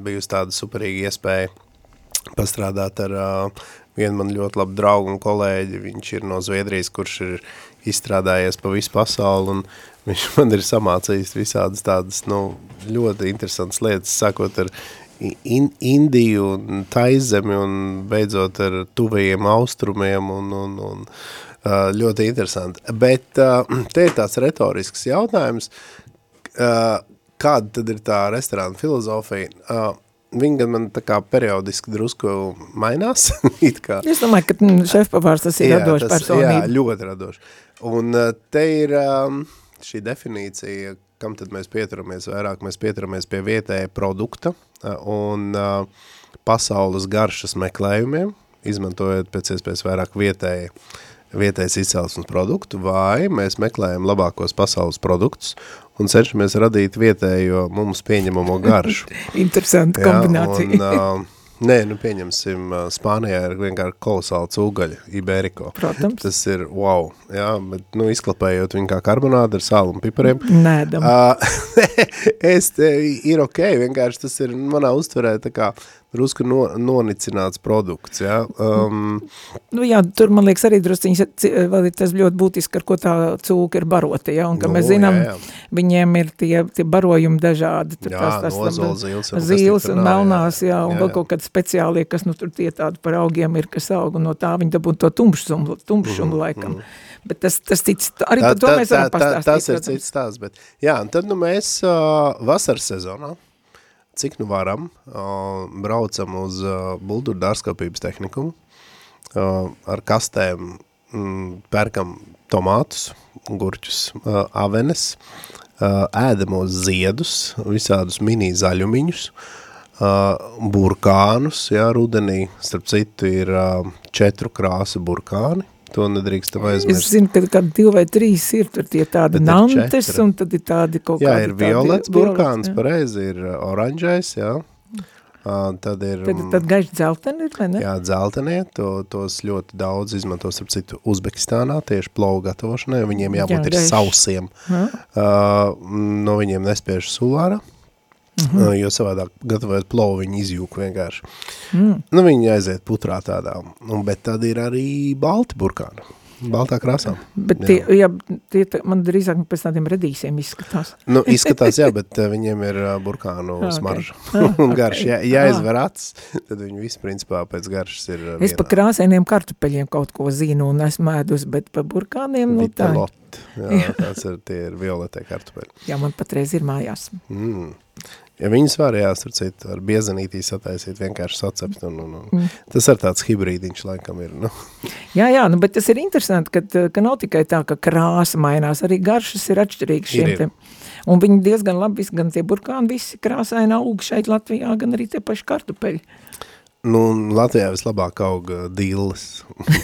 bijusi tāda superīga iespēja pastrādāt ar uh, vienu man ļoti labu draugu un kolēģi, viņš ir no Zviedrijas, kurš ir izstrādājies pa visu pasauli, un viņš [laughs] man ir samācījis visādas tādas, nu, ļoti interesantas lietas, sākot ar in, Indiju un Taizemi un beidzot ar tuvajiem austrumiem un, un, un Uh, ļoti interesanti. Bet uh, [clears throat] te ir tāds retorisks jautājums, uh, kāda tad ir tā restorāna filozofija? Viņa gan man tā kā periodiski drusku mainās. [laughs] Es domāju, ka mm, šefpavārs tas ir jā, radošs personība. Jā, ļoti radošs. Un te ir um, šī definīcija, kam tad mēs pieturamies vairāk, mēs pieturamies pie vietēja produkta un pasaules garšas meklējumiem, izmantojot pēc iespējas vairāk vietēja vietējais izcelsmes produktu, vai mēs meklējam labākos pasaules produktus un cenšamies radīt vietējo mums pieņemamo garšu. [laughs] Interesanti kombinācija. Ja, un, uh, Nē, nu pieņemsim, Spānijā ir vienkārši kolosāla cūgaļa, Iberiko. Protams. Tas ir wow, jā, bet, nu, izklapējot viņu kā karbonādu ar sālu un pipariem. Nēdam. Uh, [laughs] es, te, ir ok, vienkārši tas ir manā uztverē tā kā, uh, drusku no, nonicināts produkts, jā. Um, nu jā, tur, man liekas, arī drusciņas, vēl ir tas ļoti būtiski, ar ko tā cūka ir barota, jā, un, ka nu, mēs zinām, jā, jā. viņiem ir tie, tie barojumi dažādi, tur jā, tās, tās nozola, un, zils un melnās, jā, jā un jā, vēl kaut kādi speciālie, kas, nu, tur tie tādi par augiem ir, kas aug, un no tā viņi dabūtu to tumšumu, tumšumu mm, laikam. Mm. Bet tas, tas cits, arī tā, par to tā, mēs varam pastāstīt. Tā, tas ir cits stāsts, bet jā, un tad, nu, mēs uh, vasaras sezonā, cik nu varam, braucam uz Bulduru dārskapības tehnikumu, ar kastēm pērkam tomātus, gurķus, avenes, ēdamos ziedus, visādus mini zaļumiņus, burkānus, jā, rudenī, starp citu, ir četru krāsu burkāni, To nedrīkstam aizmirst. Es zinu, ka kādi divi vai trīs ir, tur tie tādi nantes, un tad ir tādi kaut jā, kādi. Jā, ir violets burkāns, pareizi, ir oranžais, jā. Uh, tad ir... Tad, tad gaiši dzelteni ir, vai ne? Jā, dzeltenie, to, tos ļoti daudz izmanto, starp citu, Uzbekistānā, tieši plovu gatavošanai, viņiem jābūt jā, ir gaiši. sausiem. Uh, no viņiem nespiež sulāra. Uh, Mm -hmm. Jo savādāk gatavojot plovu, viņi izjūk vienkārši. Mm. Nu, viņi aiziet putrā tādā. Un, bet tad ir arī balti burkāni. Baltā krāsā. Bet tie, jā. Jā, tie man drīzāk pēc tādiem redīsiem izskatās. Nu, izskatās, jā, bet viņiem ir burkānu [laughs] okay. smarža ah, [laughs] un garš. Ja, ja aizver acis, tad viņi visi principā pēc garšas ir uh, Es pa krāsainiem kartupeļiem kaut ko zinu un esmu ēdus, bet pa burkāniem, nu tā. Vitelot. Jā, jā. [laughs] tāds ir, tie ir violetē kartupeļi. Jā, man patreiz ir mājās. Mm. Ja viņas var, jā, starp citu, ar biezenītī sataisīt vienkārši sacept, un, un, un mm. tas ar tāds hibrīdiņš laikam ir, nu. Jā, jā, nu, bet tas ir interesanti, ka, ka nav tikai tā, ka krāsa mainās, arī garšas ir atšķirīgas šiem ir, ir. Un viņi diezgan labi, gan tie burkāni visi krāsaini aug šeit Latvijā, gan arī tie paši kartupeļi. Nu, Latvijā vislabāk aug dīles.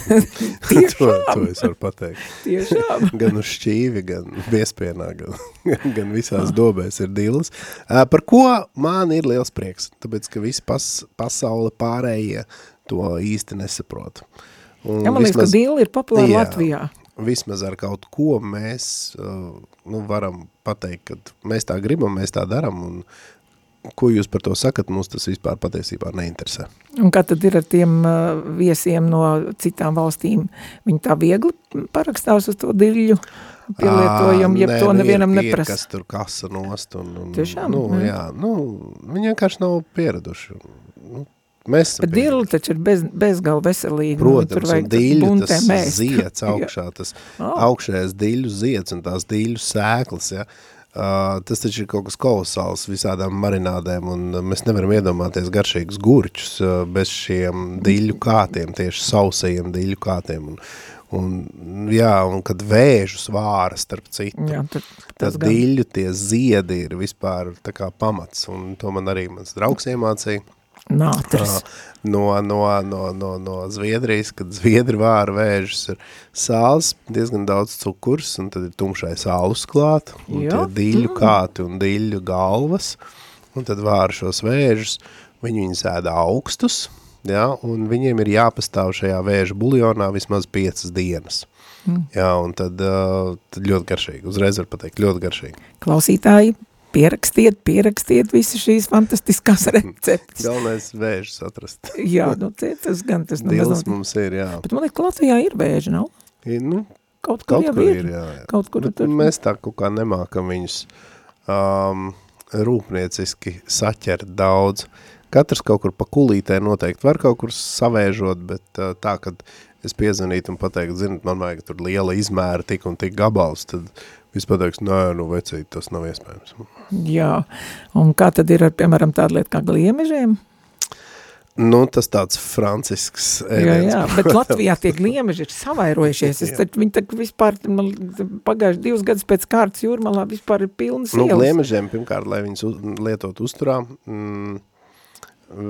[laughs] to, to es varu pateikt. Tiešām. [laughs] gan uz šķīvi, gan biespienā, gan, [laughs] gan visās dobēs ir dīles. Uh, par ko man ir liels prieks, tāpēc, ka visi pas, pasaule pārējie to īsti nesaprot. Un jā, man liekas, ka dīle ir populāra jā, Latvijā. Vismaz ar kaut ko mēs uh, nu, varam pateikt, ka mēs tā gribam, mēs tā daram, un ko jūs par to sakat, mums tas vispār patiesībā neinteresē. Un kā tad ir ar tiem uh, viesiem no citām valstīm? Viņi tā viegli parakstās uz to diļu pielietojumu, ja to nevienam ir, neprasa? Kas tur kasa nost. Un, un, Tiešām? Nu, jā. jā, nu, viņi vienkārši nav pieraduši. Nu, Mēs Bet dīli taču ir bez, bezgal veselīgi. Protams, nu, tur un dīļu tas ziets [laughs] augšā, tas augšējais dīļu ziets un tās dīļu sēklas, ja. Uh, tas taču ir kaut kas kolosāls visādām marinādēm, un mēs nevaram iedomāties garšīgus gurķus uh, bez šiem diļu kātiem, tieši sausajiem diļu kātiem. Un, Un, jā, un kad vēžus vāra starp citu, Jā, tad gan. diļu tie ziedi ir vispār tā kā pamats, un to man arī mans draugs iemācīja. Nātris. No, no, no, no, no Zviedrijas, kad Zviedri vāra vēžus, ir sāls, diezgan daudz cukurs, un tad ir tumšais alus klāt, un Jā. tie diļu kāti un diļu galvas, un tad vāra šos vēžus, viņi viņus ēda augstus, ja, un viņiem ir jāpastāv šajā vēža buljonā vismaz piecas dienas. Mm. Jā, un tad, uh, tad ļoti garšīgi, uzreiz var pateikt, ļoti garšīgi. Klausītāji, pierakstiet, pierakstiet visas šīs fantastiskās [laughs] receptes. Galvenais vēžus atrast. [laughs] Jā, nu, te- tas gan tas nemaz Dils nav. mums ir, jā. Bet man liekas, ka Latvijā ir vēži, nav? Ir, nu, Kaut kur Kaut kur ir. ir, jā, jā. Kaut kur Bet tur. mēs tā kaut kā nemākam viņus um, rūpnieciski saķert daudz. Katrs kaut kur pa kulītē noteikti var kaut kur savēžot, bet uh, tā, kad es piezvanītu un pateiktu, zinat, man vajag tur liela izmēra tik un tik gabals, tad viss pateiks, nē, nu vecīt, tas nav iespējams. Jā, un kā tad ir ar, piemēram, tāda lieta kā gliemežiem? Nu, tas tāds francisks Jā, ēdiens. jā, bet Latvijā tie gliemeži ir savairojušies. Es tad, viņi tad vispār, man pagājuši divus gadus pēc kārtas jūrmalā vispār ir pilnas Nu, ielas. gliemežiem, pirmkārt, lai viņus uz, lietot uzturā, mm,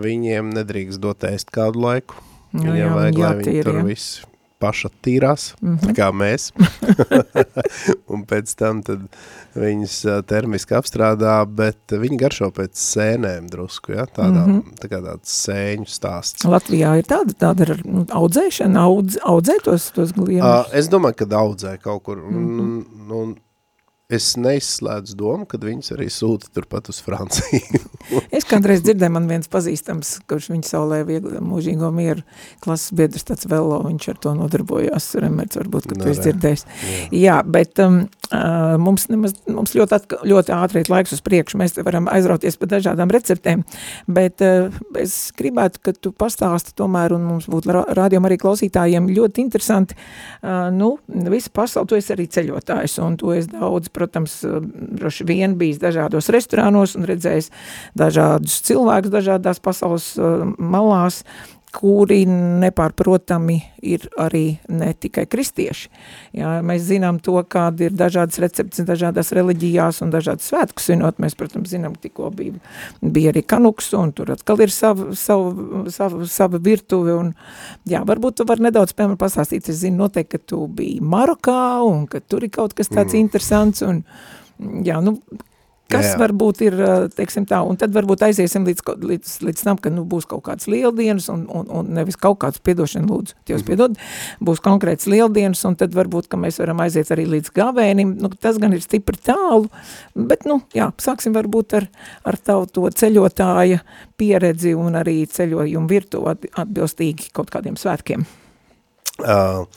viņiem nedrīkst dot ēst kādu laiku. Nu, Viņiem jā, vajag, lai jātīra, viņi tur jā. Mhm. Paša tīrās, mm -hmm. kā mēs. [laughs] un pēc tam tad viņas termiski apstrādā, bet viņi garšo pēc sēnēm drusku, ja? Tādā, mm Mhm. -hmm. tā kā tāds sēņu stāsts. Latvijā ir tāda, tāda nu, audzēšana, audz, audzē tos, tos gliemežus. Es domāju, ka daudzē kaut kur. Mm Mhm. -hmm. un, un, es neizslēdzu domu, kad viņas arī sūta turpat uz Franciju. [laughs] Es kādreiz dzirdēju, man viens pazīstams, kurš viņa saulē viegli mūžīgo mieru klases biedrs tāds velo, viņš ar to nodarbojās, Remerts varbūt, ka Nu, tu esi re. dzirdējis. Jā, bet um, uh, mums, nemaz, mums ļoti, atka, ļoti ātri ir laiks uz priekšu, mēs te varam aizrauties pa dažādām receptēm, bet uh, es gribētu, ka tu pastāsti tomēr, un mums būtu rādījuma arī klausītājiem ļoti interesanti, uh, nu, visa pasauli, tu esi arī ceļotājs, un tu esi daudz, protams, uh, droši vien bijis dažādos restorānos un redzējis dažādus cilvēkus dažādās pasaules uh, malās, kuri nepārprotami ir arī ne tikai kristieši. Jā, mēs zinām to, kāda ir dažādas receptes dažādās reliģijās un dažādas svētku svinot. Mēs, protams, zinām, tikko bija, bija arī kanuks, un tur atkal ir sava, sava, sava, sava virtuve. Un, jā, varbūt tu vari nedaudz, piemēram, pastāstīt. Es zinu noteikti, ka tu biji Marokā, un ka tur ir kaut kas tāds mm. interesants, un jā, nu, Kas Jā, jā. varbūt ir, ā, teiksim tā, un tad varbūt aiziesim līdz, līdz, līdz tam, ka nu, būs kaut kāds lieldienas, un, un, un nevis kaut kāds piedošana lūdzu, Dievs Mhm. piedod, būs konkrēts lieldienas, un tad varbūt, ka mēs varam aiziet arī līdz gavēnim, nu, tas gan ir stipri tālu, bet, nu, jā, sāksim varbūt ar, ar tavu to ceļotāja pieredzi un arī ceļojumu virtuvi at- atbilstīgi kaut kādiem svētkiem. Uh,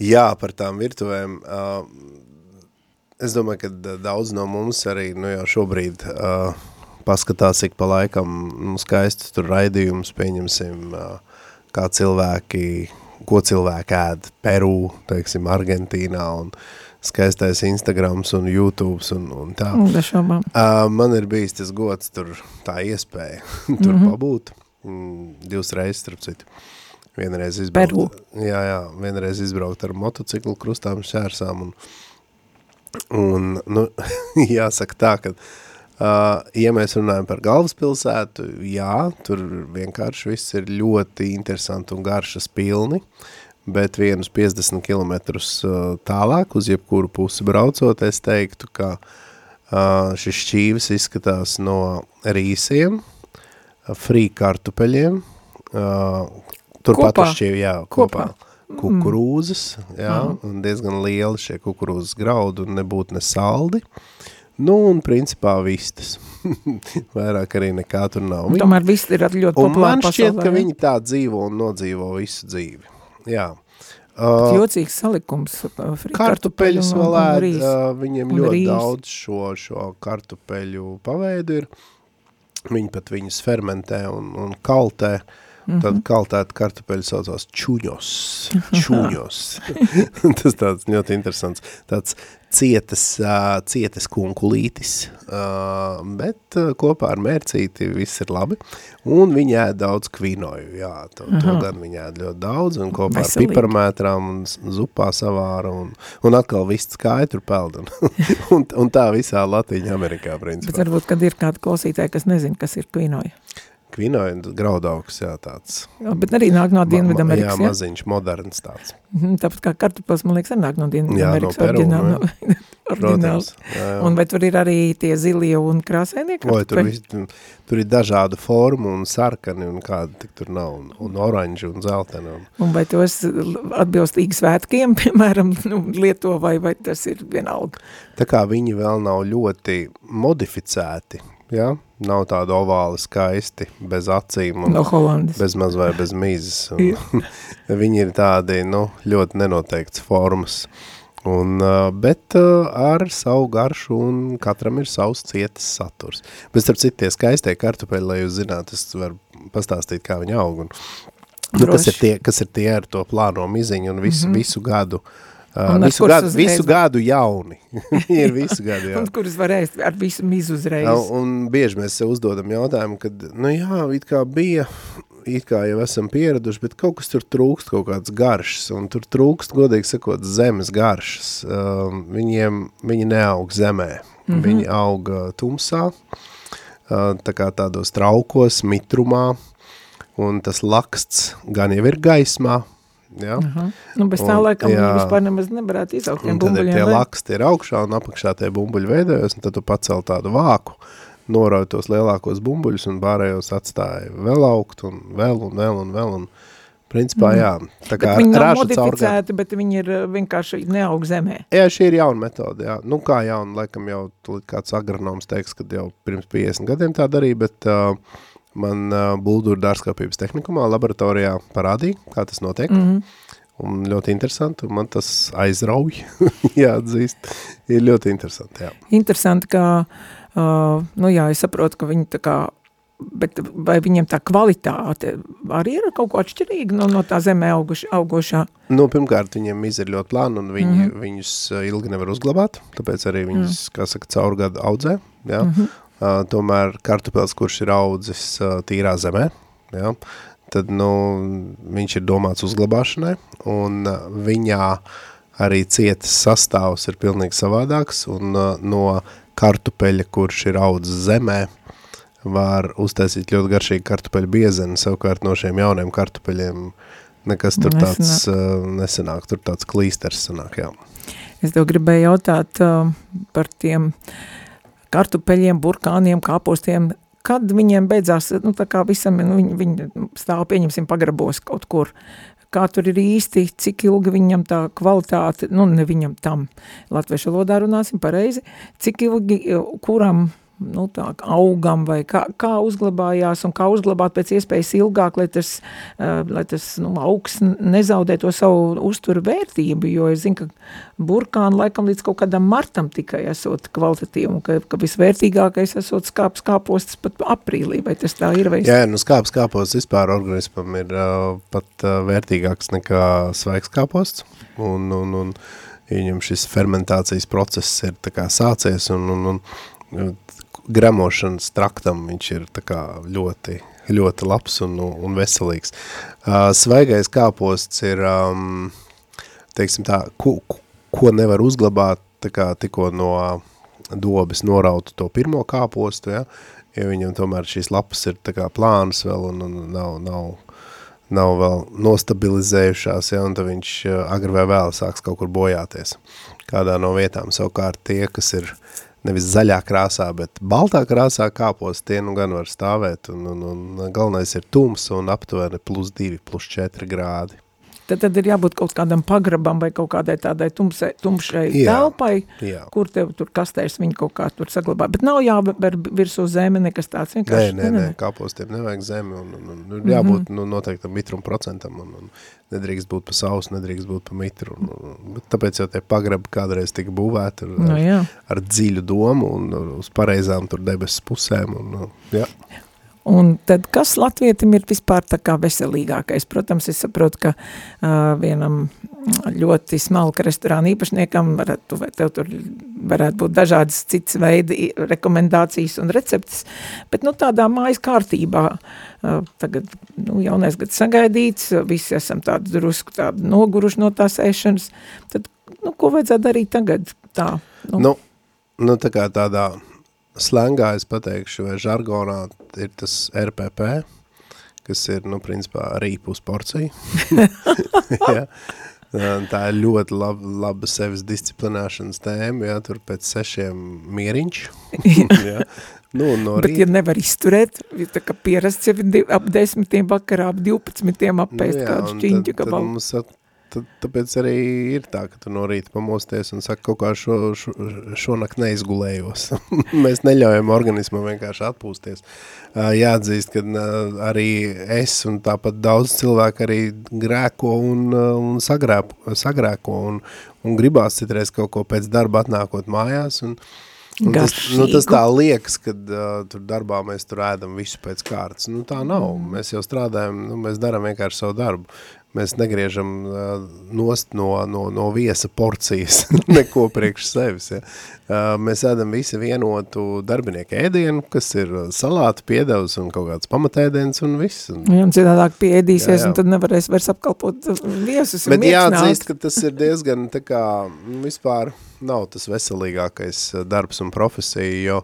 jā, par tām virtuvēm. Uh, es domāju, ka da- daudz no mums arī nu, jau šobrīd uh, paskatās ik pa laikam nu, skaistus tur raidījumus, pieņemsim, uh, kā cilvēki, ko cilvēki ēd Peru, teiksim, Argentīnā un skaistais Instagrams un YouTubes un, un tā. Un dažābām. Uh, man ir bijis tas gods tur tā iespēja [laughs] tur mm -hmm. pabūt. Mm, divas reizes, starp citu. Vienreiz izbraukt, Peru. jā, jā, vienreiz izbraukt ar motociklu krustām šķērsām un, un nu, [laughs] jāsaka tā, ka Uh, ja mēs runājam par galvaspilsētu, jā, tur vienkārši viss ir ļoti interesanti un garšas pilni, bet vienus 50 km tālāk uz jebkuru pusi braucot, es teiktu, ka uh, šis šķīvis izskatās no rīsiem, frī kartupeļiem, uh, turpat uz šķīvi, jā, Kopā? kopā, kukurūzas, jā, un diezgan lieli šie kukurūzas graudi un nebūtu ne saldi, nu un principā vistas, [laughs] vairāk arī nekā tur nav. Viņi- Tomēr viss ir ļoti populāri man šķiet, pasaulē, ka viņi tā dzīvo un nodzīvo visu dzīvi. Jā. Uh, Jocīgs salikums. uh, kartupeļus vēl ēd, uh, viņiem un ļoti rīs. daudz šo, šo kartupeļu paveidu ir. Viņi pat viņus fermentē un, un kaltē. Mhm. Tad kaltēt kartupeļu saucās čuņos. [laughs] Čuņos. [laughs] Tas tāds ļoti interesants. Tāds cietas, uh, cietas kunkulītis, uh, bet uh, kopā ar mērcīti viss ir labi, un viņi ēd daudz kvinoju, jā, to, Aha. to gan viņi ēd ļoti daudz, un kopā Veselīgi. ar piparmētrām un zupā savāra, un, un atkal viss tur peld, un, un, un tā visā Latīņa Amerikā, principā. Bet varbūt, kad ir kāda klausītāja, kas nezin, kas ir kvinoja. Kvinoja graudaugs, jā, tāds. Jā, bet arī nāk no Dienvidamerikas, ma, jā? maziņš, moderns tāds. Mhm, tāpat kā kartupels, man liekas, nāk no Dienvidamerikas. Jā, no [laughs] Peru, no, Protams, jā, jā. Un vai tur ir arī tie zilie un krāsainie kartupeļi? Tur, vis, tur ir dažādu formu un sarkani un kādi tik tur nav, un, un oranži un zelteni. Un, un vai tos atbilstīgi svētkiem, [laughs] piemēram, nu, lieto vai, vai tas ir vienalga? Tā kā viņi vēl nav ļoti modificēti, ja? nav tāda ovāla skaisti, bez acīm un no Holandas. bez maz vai bez mīzes. [laughs] Viņi ir tādi, nu, ļoti nenoteikts formas. Un, bet ar savu garšu un katram ir savs cietas saturs. Bet starp citu tie skaistie kartupeļi, lai jūs zinātu, es varu pastāstīt, kā viņi aug. Un, nu, kas, ir tie, kas ir tie ar to plāno miziņu un visu, mm -hmm. visu gadu uh, Uh, visu, gadu, uzreiz... visu gadu jauni. [laughs] ir visu gadu jauni. un kuras var ēst ar visu mizu uzreiz. Uh, un bieži mēs sev uzdodam jautājumu, kad, nu jā, it kā bija, it kā jau esam pieraduši, bet kaut kas tur trūkst, kaut kāds garšs, un tur trūkst, godīgi sakot, zemes garšas. Uh, viņiem, viņi neaug zemē, mm -hmm. viņi aug uh, tumsā, uh, tā kā tādos traukos, mitrumā, un tas laksts gan jau ir gaismā, Ja? -huh. Nu, bez tā un, laikam jā, vispār nemaz nevarētu izaugt bumbuļiem. Tad ir tie laksti ir augšā un apakšā tie bumbuļi veidojas, un tad tu pacel tādu vāku, norauj tos lielākos bumbuļus un pārējos atstāja vēl augt un vēl un vēl un vēl. Un, Principā, mm. jā. Tā kā bet viņi nav modificēti, bet viņi ir uh, vienkārši neaug zemē. Jā, šī ir jauna metode, jā. Nu, kā jauna, laikam jau kāds agronoms teiks, kad jau pirms 50 gadiem tā darīja, bet uh, man uh, Buldūra dārzkāpības tehnikumā laboratorijā parādīja, kā tas notiek. Mm -hmm. Un ļoti interesanti, un man tas aizrauj, [laughs] jāatzīst, ir ļoti interesanti, jā. Interesanti, ka, uh, nu jā, es saprotu, ka viņi tā kā, bet vai viņiem tā kvalitāte arī ir kaut ko atšķirīga no, no tā zemē auguš, augošā? Nu, pirmkārt, viņiem miz ir ļoti plāna, un viņi, mm -hmm. viņus ilgi nevar uzglabāt, tāpēc arī viņus, mm. kā saka, caur gadu audzē, jā. Mm -hmm uh, tomēr kartupels, kurš ir audzis uh, tīrā zemē, ja, tad nu, viņš ir domāts uzglabāšanai, un uh, viņā arī cietas sastāvs ir pilnīgi savādāks, un uh, no kartupeļa, kurš ir audzis zemē, var uztaisīt ļoti garšīgu kartupeļu biezeni, savukārt no šiem jauniem kartupeļiem nekas tur nesanāk. tāds uh, nesanāk, tur tāds klīsters sanāk, jā. Es tev gribēju jautāt uh, par tiem uh, kartupeļiem, burkāniem, kāpostiem, kad viņiem beidzās, nu tā kā visam, nu, viņi, viņi stāv, pieņemsim, pagrabos kaut kur, kā tur ir īsti, cik ilgi viņam tā kvalitāte, nu ne viņam tam, latviešu valodā runāsim pareizi, cik ilgi, kuram nu, tā, augam vai kā, kā uzglabājās un kā uzglabāt pēc iespējas ilgāk, lai tas, uh, lai tas nu, augs nezaudē to savu uzturu vērtību, jo es zinu, ka burkāni laikam līdz kaut kādam martam tikai esot kvalitatīvi un ka, ka visvērtīgākais esot skāps kāpostas pat aprīlī, vai tas tā ir? Vai Jā, nu skāps kāpostas vispār organismam ir uh, pat uh, vērtīgāks nekā svaigs kāposts un, un, un viņam šis fermentācijas process ir tā kā sācies un, un, un gremošanas traktam viņš ir tā kā ļoti, ļoti labs un, un veselīgs. Uh, svaigais kāposts ir, um, teiksim tā, ko, ko nevar uzglabāt, tā kā tikko no dobes norautu to pirmo kāpostu, ja, ja viņam tomēr šīs lapas ir tā kā plānas vēl un, un nav, nav, nav vēl nostabilizējušās, ja, un tad viņš agri vai vēl sāks kaut kur bojāties kādā no vietām. Savukārt tie, kas ir uh, nevis zaļā krāsā, bet baltā krāsā kāpos, tie nu gan var stāvēt, un, un, un galvenais ir tums un aptuveni plus 2, plus 4 grādi tad, tad ir jābūt kaut kādam pagrabam vai kaut kādai tādai tumsai, tumšai jā, telpai, jā. kur tev tur kastēs viņi kaut kā tur saglabā. Bet nav jāber virsū zeme, nekas tāds vienkārši. Nē, nē, nē, kāpostiem nevajag zemi un, un, un, un jābūt mm -hmm. nu, noteiktam mitrum procentam un, un nedrīkst būt pa sausu, nedrīkst būt pa mitru. Un, un, bet tāpēc jau tie pagrabi kādreiz tika būvēti ar, no, jā. ar dziļu domu un uz pareizām tur debesu pusēm. Un, jā. Un tad, kas latvietim ir vispār tā kā veselīgākais? Protams, es saprotu, ka uh, vienam ļoti smalka restorāna īpašniekam varētu, vai tev tur varētu būt dažādas citas veidi rekomendācijas un receptes, bet nu tādā mājas kārtībā uh, tagad nu, jaunais gads sagaidīts, visi esam tādu drusku tādu noguruši no tās ēšanas, tad nu, ko vajadzētu darīt tagad tā? Nu, nu, nu tā kā tādā slangā es pateikšu, vai žargonā ir tas RPP, kas ir, nu, principā rīpus porcija. [laughs] ja. Tā ir ļoti laba, laba sevis disciplinēšanas tēma, ja, tur pēc sešiem mieriņš. [laughs] ja. Nu, no Bet, ja nevar izturēt, ja tā kā pierasts jau ap desmitiem vakarā, ap divpadsmitiem apēst nu, jā, kādu šķiņķu gabalu. Tad mums at, tad, tāpēc arī ir tā, ka tu no rīta pamosties un saka, kaut kā šo, šo, šonakt neizgulējos. [laughs] Mēs neļaujam organismam vienkārši atpūsties. Jāatzīst, ka arī es un tāpat daudz cilvēku arī grēko un, un sagrēko, sagrēko un, un gribās citreiz kaut ko pēc darba atnākot mājās un, Un tas, nu, tas tā liekas, ka uh, tur darbā mēs tur ēdam visu pēc kārtas. Nu, tā nav. Mēs jau strādājam, nu, mēs darām vienkārši savu darbu mēs negriežam nost no, no, no viesa porcijas [laughs] neko priekš sevis. Ja. Mēs ēdam visi vienotu darbinieku ēdienu, kas ir salāta, piedevs un kaut kāds pamatēdiens un viss. Un, jā, un citādāk piedīsies, jā, jā. un tad nevarēs vairs apkalpot viesus. Bet jāatzīst, ka tas ir diezgan tā kā nu, vispār nav tas veselīgākais darbs un profesija, jo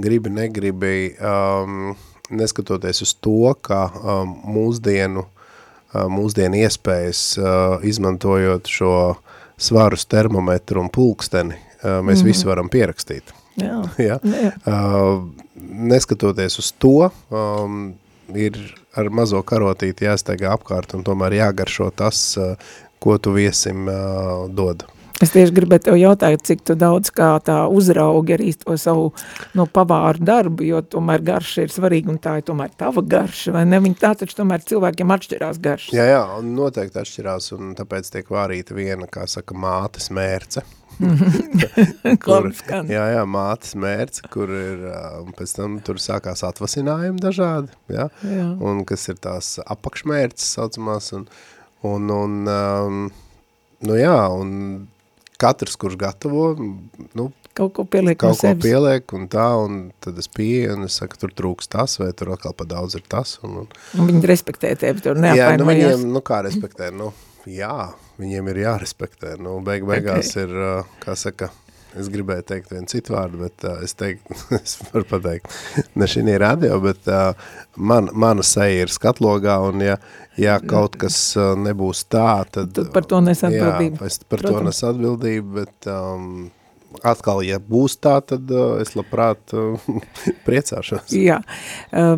gribi, negribi, um, neskatoties uz to, ka um, mūsdienu uh, mūsdienu iespējas, izmantojot šo svarus termometru un pulksteni, mēs mm. visu varam pierakstīt. Jā. ja? [laughs] Jā. Neskatoties uz to, um, ir ar mazo karotīti jāsteigā apkārt un tomēr jāgaršo tas, ko tu viesim dod. Es tieši gribēju tev jautāt, cik tu daudz kā tā uzraugi arī to savu no pavāru darbu, jo tomēr garša ir svarīga un tā ir tomēr tava garša, vai ne? Viņa tā taču tomēr cilvēkiem atšķirās garšas. Jā, jā, un noteikti atšķirās un tāpēc tiek vārīta viena, kā saka, mātes mērce. [laughs] kur, jā, jā, mātes mērce, kur ir, un pēc tam tur sākās atvasinājumi dažādi, jā, jā. un kas ir tās apakšmērces saucamās, un, un, un um, nu jā, un katrs, kurš gatavo, nu, kaut ko pieliek kaut no ko sevis. pieliek un tā, un tad es pieeju un es saku, tur trūks tas, vai tur atkal pa daudz ir tas. Un, un, un viņi respektē tevi, tur neapvainojās. Jā, nu viņiem, nu kā respektē, nu, jā, viņiem ir jārespektē, nu, beig beigās okay. ir, kā saka, Es gribēju teikt vienu citu vārdu, bet uh, es teiktu, [laughs] es varu pateikt, ne šī radio, bet uh, man, mana seja ir skatlogā, un ja, ja kaut kas uh, nebūs tā, tad... Tad par to nes atbildību. Jā, es par Protams. to nes atbildību, bet um, atkal, ja būs tā, tad uh, es labprāt uh, [laughs] priecāšos. Jā, uh,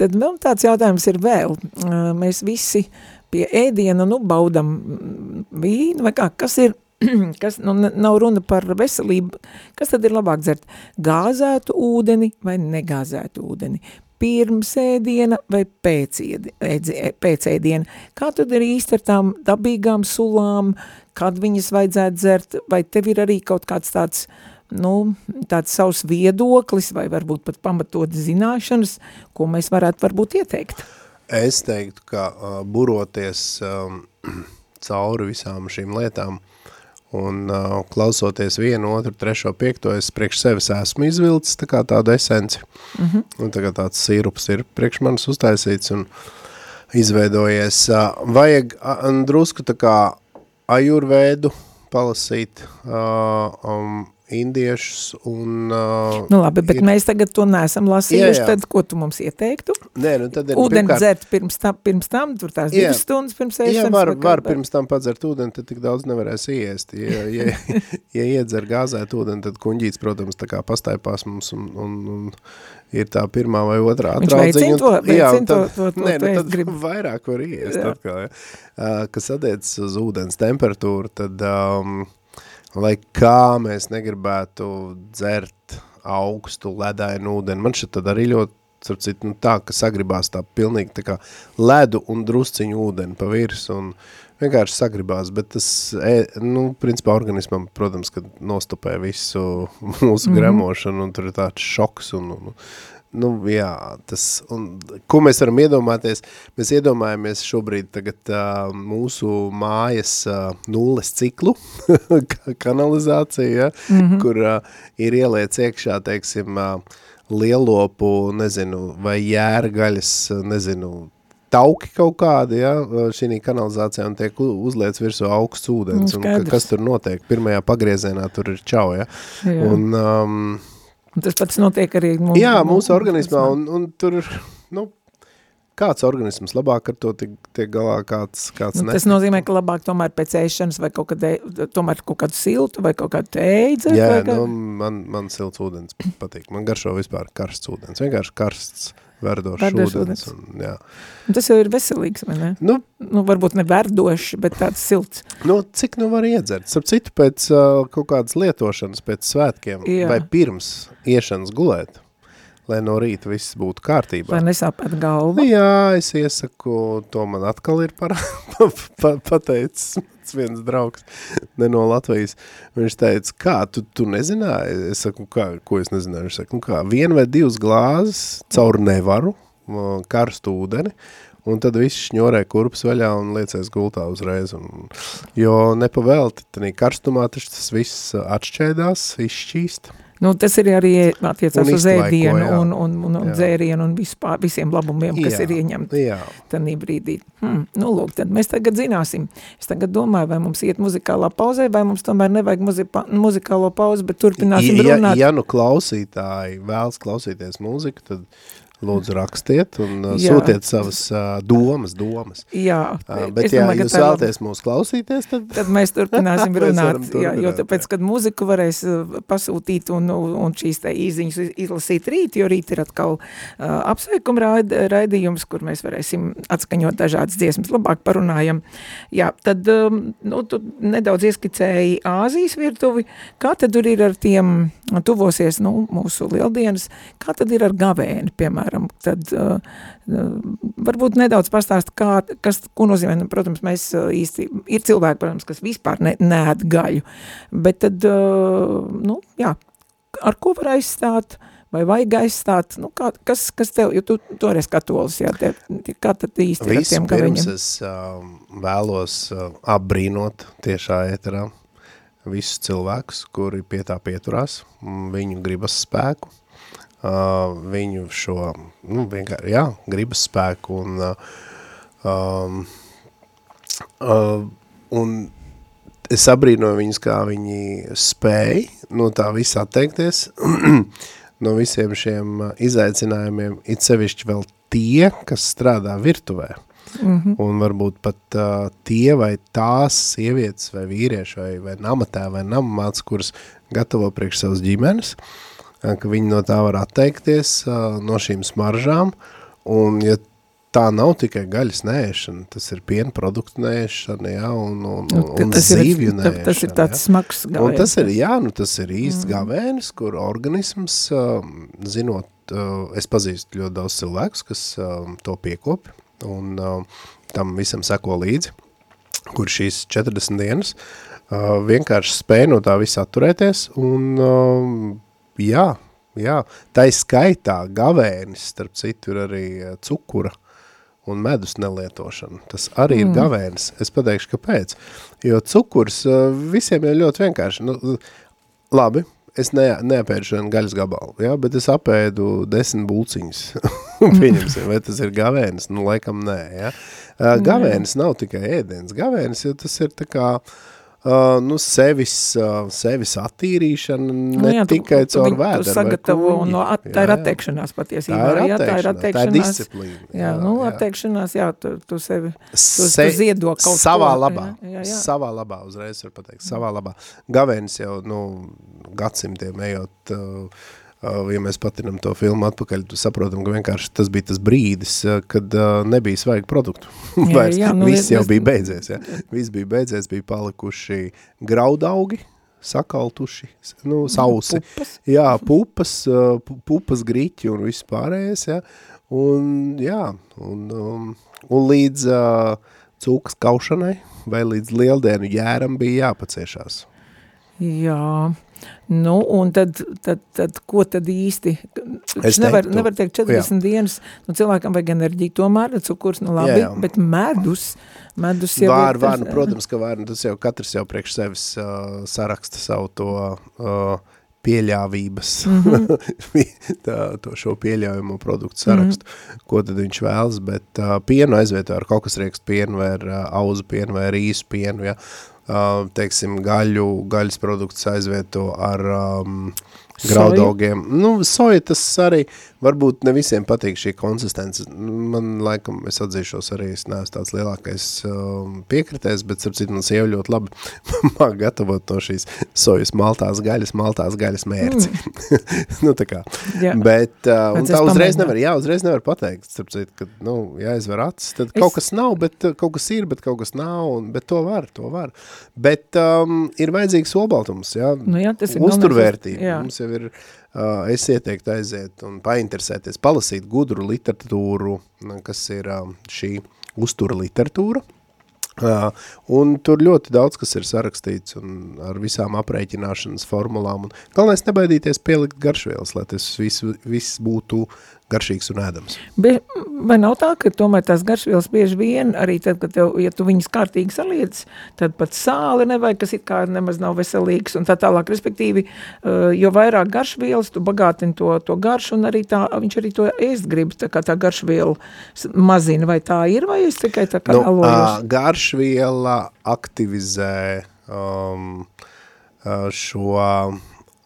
tad vēl tāds jautājums ir vēl. Uh, mēs visi pie ēdiena, nu, baudam vīnu, vai kā, kas ir [clears throat] kas nu, nav runa par veselību, kas tad ir labāk dzert? Gāzētu ūdeni vai negāzētu ūdeni? Pirms ēdiena vai pēc, pēc ēdiena? Kā tad ir īsti ar tām dabīgām sulām, kad viņas vajadzētu dzert, vai tev ir arī kaut kāds tāds, nu, tāds savs viedoklis, vai varbūt pat pamatot zināšanas, ko mēs varētu varbūt ieteikt? Es teiktu, ka uh, buroties um, [clears throat] cauri visām šīm lietām, Un uh, klausoties vienu, otru, trešo, piekto, es priekš sevis esmu izvilcis tā kā tādu esenci. Mm -hmm. Un tagad tāds sīrups ir priekš manis uztaisīts un izveidojies. Uh, vajag uh, drusku tā kā ajurvēdu palasīt, uh, um, indiešus un... Uh, nu labi, bet ir... mēs tagad to neesam lasījuši, jā, jā. tad ko tu mums ieteiktu? Nē, nu tad ir... Ūdeni pirmkārt... dzert pirms tam, pirms tam, tur tās jā. divas stundas pirms ēšanas? Jā, var, var pirms tam padzert ūdeni, tad tik daudz nevarēs iest. Ja, ja, [laughs] ja iedzer gāzēt ūdeni, tad kuņģīts, protams, tā kā pastaipās mums un, un, un ir tā pirmā vai otrā atraudziņa. Viņš veicina to, veicina to, to, to, nē, nu, tad grib. [laughs] vairāk var iest atkal, ja. Uh, kas attiecas uz ūdens temperatūru, tad... Um, lai kā mēs negribētu dzert augstu ledainu ūdeni. Man šeit tad arī ļoti, sarcīt, nu tā, ka sagribās tā pilnīgi tā kā ledu un drusciņu ūdeni pa virs un vienkārši sagribās, bet tas, e, nu, principā organismam, protams, kad nostopē visu [laughs] mūsu mm -hmm. gremošanu un tur ir tāds šoks un, un nu, jā, tas, un, ko mēs varam iedomāties, mēs iedomājamies šobrīd tagad uh, mūsu mājas uh, nulles ciklu, [laughs] kanalizācija, ja, mm -hmm. kur uh, ir ieliec iekšā, teiksim, uh, lielopu, nezinu, vai jērgaļas, nezinu, tauki kaut kādi, ja, šī kanalizācijā un tiek uzliec virsū augsts ūdens, un, un kas tur notiek, pirmajā pagriezienā tur ir čau, ja, jā. un, um, tas pats notiek arī mūsu, Jā, mūsu organismā, un, un tur, nu, kāds organisms labāk ar to tiek, tiek galā, kāds, kāds nu, Tas nozīmē, ka labāk tomēr pēc ēšanas vai kaut kādu, tomēr kaut kādu siltu vai kaut kādu tēdzi? Jā, kā... nu, man, man silts ūdens patīk. Man garšo vispār karsts ūdens. Vienkārši karsts verdošs ūdens. ūdens. Un, jā. Un tas jau ir veselīgs, vai ne? Nu, nu, varbūt ne verdošs, bet tāds silts. Nu, cik nu var iedzert? Starp citu, pēc uh, kaut kādas lietošanas, pēc svētkiem jā. vai pirms iešanas gulēt, lai no rīta viss būtu kārtībā. Lai nesāpēt galva. Jā, es iesaku, to man atkal ir par, [laughs] pa, pateicis viens draugs, ne no Latvijas. Viņš teica, kā, tu, tu nezināji? Es saku, kā, ko es nezināju? Viņš saka, nu kā, viena vai divas glāzes caur nevaru, karstu ūdeni, un tad viss šņorē kurpes vaļā un liecēs gultā uzreiz. Un, jo nepavēlti, tad karstumā tas viss atšķēdās, izšķīst. Nu, tas ir arī attiecās uz ēdienu un, un, un, un dzērienu un vispār, visiem labumiem, kas jā, ir ieņemti tādā brīdī. Hmm, nu, lūk, tad mēs tagad zināsim. Es tagad domāju, vai mums iet muzikālā pauzē, vai mums tomēr nevajag muzika, muzikālo pauzi, bet turpināsim ja, runāt. Ja, ja nu klausītāji vēlas klausīties mūziku, tad Lūdzu, rakstiet un uh, jā. sūtiet savas uh, domas, domas. Jā. Uh, bet, ja jūs vēlaties mūs klausīties, tad... Tad mēs turpināsim [laughs] runāt, turpināt, jā, jo tāpēc, kad muziku varēs uh, pasūtīt un, un šīs te īziņas izlasīt rīt, jo rīt ir atkal uh, apsveikuma raid, raidījums, kur mēs varēsim atskaņot dažādas dziesmas, labāk parunājam. Jā, tad, um, nu, tu nedaudz ieskicēji Āzijas virtuvi, kā tad tur ir ar tiem tuvosies, nu, mūsu lieldienas, kā tad ir ar gavēni, piemēram, piemēram, tad uh, varbūt nedaudz pastāst, kā, kas, ko nozīmē, nu, protams, mēs īsti, ir cilvēki, protams, kas vispār ne, neēd gaļu, bet tad, uh, nu, jā, ar ko var aizstāt, vai vajag aizstāt, nu, kā, kas, kas tev, jo tu toreiz katolis, jā, te, kā tad īsti ir ar tiem? Vispirms es uh, vēlos uh, apbrīnot tiešā ēterā visus cilvēkus, kuri pie tā pieturās, viņu gribas spēku, uh, viņu šo, nu, vienkārši, jā, gribas spēku un, uh, um, uh, un es abrīnoju viņus, kā viņi spēj no tā visa atteikties, [clears throat] no visiem šiem izaicinājumiem, it sevišķi vēl tie, kas strādā virtuvē. Mm -hmm. Un varbūt pat uh, tie vai tās sievietes vai vīrieši vai, vai namatē vai namamāts, kuras gatavo priekš savas ģimenes, uh, ka viņi no tā var atteikties, no šīm smaržām, un ja tā nav tikai gaļas nēšana, tas ir piena produktu nēšana, jā, un, un, nu, un, un zīvju nēšana. Tas ir tāds jā. smags gavēnis. Un tas ir, jā, nu tas ir īsts mm. gavēnis, kur organisms, zinot, es pazīstu ļoti daudz cilvēkus, kas to piekopi, un tam visam seko līdzi, kur šīs 40 dienas vienkārši spēj no tā visa atturēties, un jā, jā, tā skaitā gavēnis, starp citu, ir arī eh, cukura un medus nelietošana. Tas arī mm. ir gavēnis. Es pateikšu, kāpēc. Jo cukurs eh, visiem ir ļoti vienkārši. Nu, labi, es ne, neapēdu šodien gaļas gabalu, ja, bet es apēdu desmit bulciņus. [laughs] Pieņemsim, vai tas ir gavēnis? Nu, laikam nē, ja. Uh, gavēnis nav tikai ēdienas. Gavēnis, jo tas ir tā kā... Uh, uh, nu, sevis, uh, sevis attīrīšana ne nu, jā, tikai tu, caur vēderu. Tu sagatavo, no at, tā ir atteikšanās patiesībā. Tā ir atteikšanās, jā, tā ir, atteikšanās, tā ir disciplīna. Jā, jā, nu, jā. atteikšanās, jā, tu, tu sevi, tu, Se, tu ziedo kaut savā ko. labā, jā, jā, jā. savā labā, uzreiz var pateikt, savā labā. Gavēnis jau, nu, gadsimtiem ejot, uh, ja mēs patinam to filmu atpakaļ, tu saprotam, ka vienkārši tas bija tas brīdis, kad nebija svaigi produktu. Jā, [laughs] jā, nu, Viss jau bija beidzies, jā. Viss bija beidzies, bija palikuši graudaugi, sakaltuši, nu, sausi. Pupas. Jā, pupas, pupas griķi un viss pārējais, jā. Un, jā, un, um, un līdz uh, cūkas kaušanai vai līdz lieldienu jēram bija jāpaciešās. Jā, Nu, un tad, tad, tad ko tad īsti? Es nevar, teiktu, nevar teikt 40 jā. dienas, nu cilvēkam vajag enerģiju tomēr, cukurs, nu labi, jā, jā. bet medus, medus jau var, ir... Var, nu, protams, ka var, nu, tas jau katrs jau priekš sevis uh, saraksta savu to uh, pieļāvības, mm -hmm. [laughs] tā, to šo pieļaujamo produktu sarakstu, mm -hmm. ko tad viņš vēlas, bet uh, pienu aizvieto ar kaut kas riekst pienu vai ar uh, auzu pienu vai ar īsu pienu, ja, teiksim, gaļu, gaļas produktus aizvieto ar um, graudogiem. Nu, soja tas arī, varbūt ne visiem patīk šī konsistence. Man, laikam, es atzīšos arī, es neesmu tāds lielākais um, piekritējs, bet, starp citu, man sieva ļoti labi [laughs] māk gatavot no šīs sojas maltās gaļas, maltās gaļas mērci. Mm. [laughs] nu, tā kā. Jā. Bet, uh, un tā uzreiz nevar, jā, uzreiz nevar pateikt, starp citu, ka, nu, jāizver acis, tad es... kaut kas nav, bet kaut kas ir, bet kaut kas nav, un, bet to var, to var. Bet um, ir vajadzīgs olbaltums, jā, nu, jā tas ir uzturvērtība. Mums jau ir, uh, es ieteiktu aiziet un painteresēties, palasīt gudru literatūru, kas ir uh, šī uztura literatūra. Uh, un tur ļoti daudz, kas ir sarakstīts un ar visām aprēķināšanas formulām. Un galvenais nebaidīties pielikt garšvielas, lai tas viss, viss būtu garšīgs un ēdams. Be, vai nav tā, ka tomēr tās garšvielas bieži vien, arī tad, kad tev, ja tu viņas kārtīgi saliec, tad pat sāli nevajag, kas it kā nemaz nav veselīgs un tā tālāk, respektīvi, uh, jo vairāk garšvielas, tu bagātini to, to garšu un arī tā, viņš arī to ēst grib, tā kā tā garšviela mazina, vai tā ir, vai es tikai tā kā nu, alojos? Garšviela aktivizē um, šo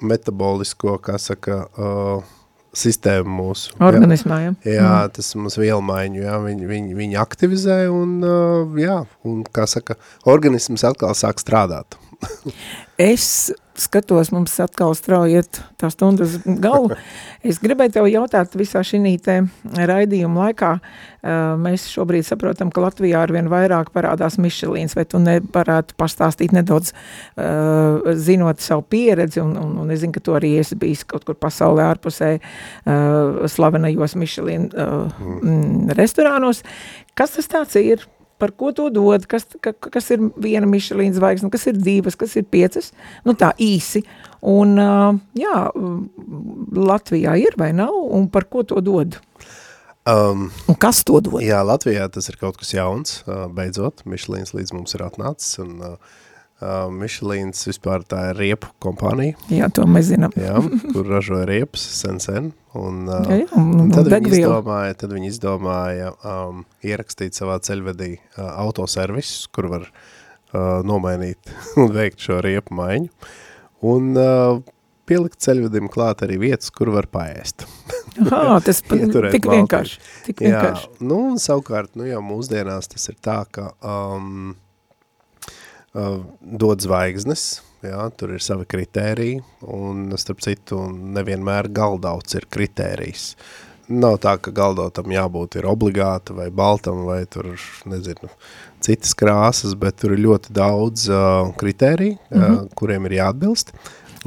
metabolisko, kā saka, uh, sistēma mūsu. Organismā, jā. Jā, jā mm. tas mums vielmaiņu, jā, viņi, viņi, viņi aktivizē un, uh, jā, un, kā saka, organisms atkal sāk strādāt. [laughs] es skatos, mums atkal straujiet tā stundas galvu. [laughs] Es gribēju tev jautāt visā šī raidījuma laikā. Mēs šobrīd saprotam, ka Latvijā arvien vairāk parādās Mišelīns, vai tu nevarētu pastāstīt nedaudz, zinot savu pieredzi, un, un, un es zinu, ka tu arī esi bijis kaut kur pasaulē ārpusē slavenajos Mišelīna mm. restorānos. Kas tas tāds ir? Par ko to dod, kas, ka, kas ir viena Mišelīna zvaigzne, kas ir divas, kas ir piecas, nu tā īsi. Un jā, Latvijā ir vai nav, un par ko to dod? Um, un kas to dod? Jā, Latvijā tas ir kaut kas jauns, beidzot, Mišelīns līdz mums ir atnācis, un uh, Uh, Mišelīns vispār tā ir riepu kompānija. Jā, to mēs zinām. jā, kur ražoja riepas sen sen. Un, uh, jā, jā, un, un tad, viņi izdomāja, tad viņi izdomāja um, ierakstīt savā ceļvedī uh, autoservisus, kur var uh, nomainīt [laughs] un veikt šo riepu maiņu. Un uh, pielikt ceļvedim klāt arī vietas, kur var paēst. Aha, [laughs] tas tik vienkārši. Tik vienkārši. Jā, nu, savukārt, nu jau mūsdienās tas ir tā, ka um, dod zvaigznes, jā, tur ir savi kritēriji, un starp citu nevienmēr galdauts ir kritērijs. Nav tā, ka galdautam jābūt ir obligāti vai baltam vai tur, nezinu, citas krāsas, bet tur ir ļoti daudz uh, kritēriju, mm -hmm. uh, kuriem ir jāatbilst.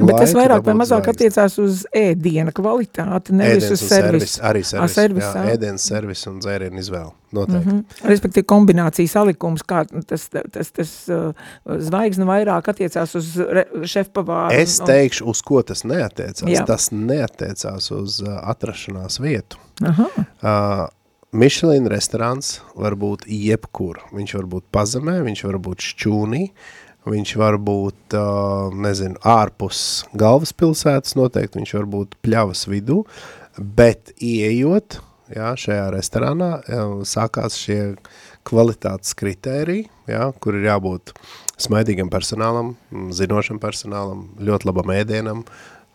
Bet tas vairāk vai mazāk zvaigznes. attiecās uz ēdiena kvalitāti, nevis ēdienas uz servisu. Servis, arī servis, servis jā, ēdienas servis un dzērienu izvēle, noteikti. Mm -hmm. Respektīvi kombinācijas salikums, kā tas, tas, tas uh, zvaigzne vairāk attiecās uz šefpavāru. Es teikšu, uz ko tas neatiecās. Jā. Tas neatiecās uz uh, atrašanās vietu. Aha. Uh, Michelin restorāns var būt jebkur. Viņš var būt pazemē, viņš var būt šķūnī, viņš var būt, nezinu, ārpus galvaspilsētas noteikti, viņš var būt pļavas vidū, bet ieejot, jā, šajā restorānā sākās šie kvalitātes kritēriji, jā, kur ir jābūt smaidīgam personālam, zinošam personālam, ļoti labam ēdienam,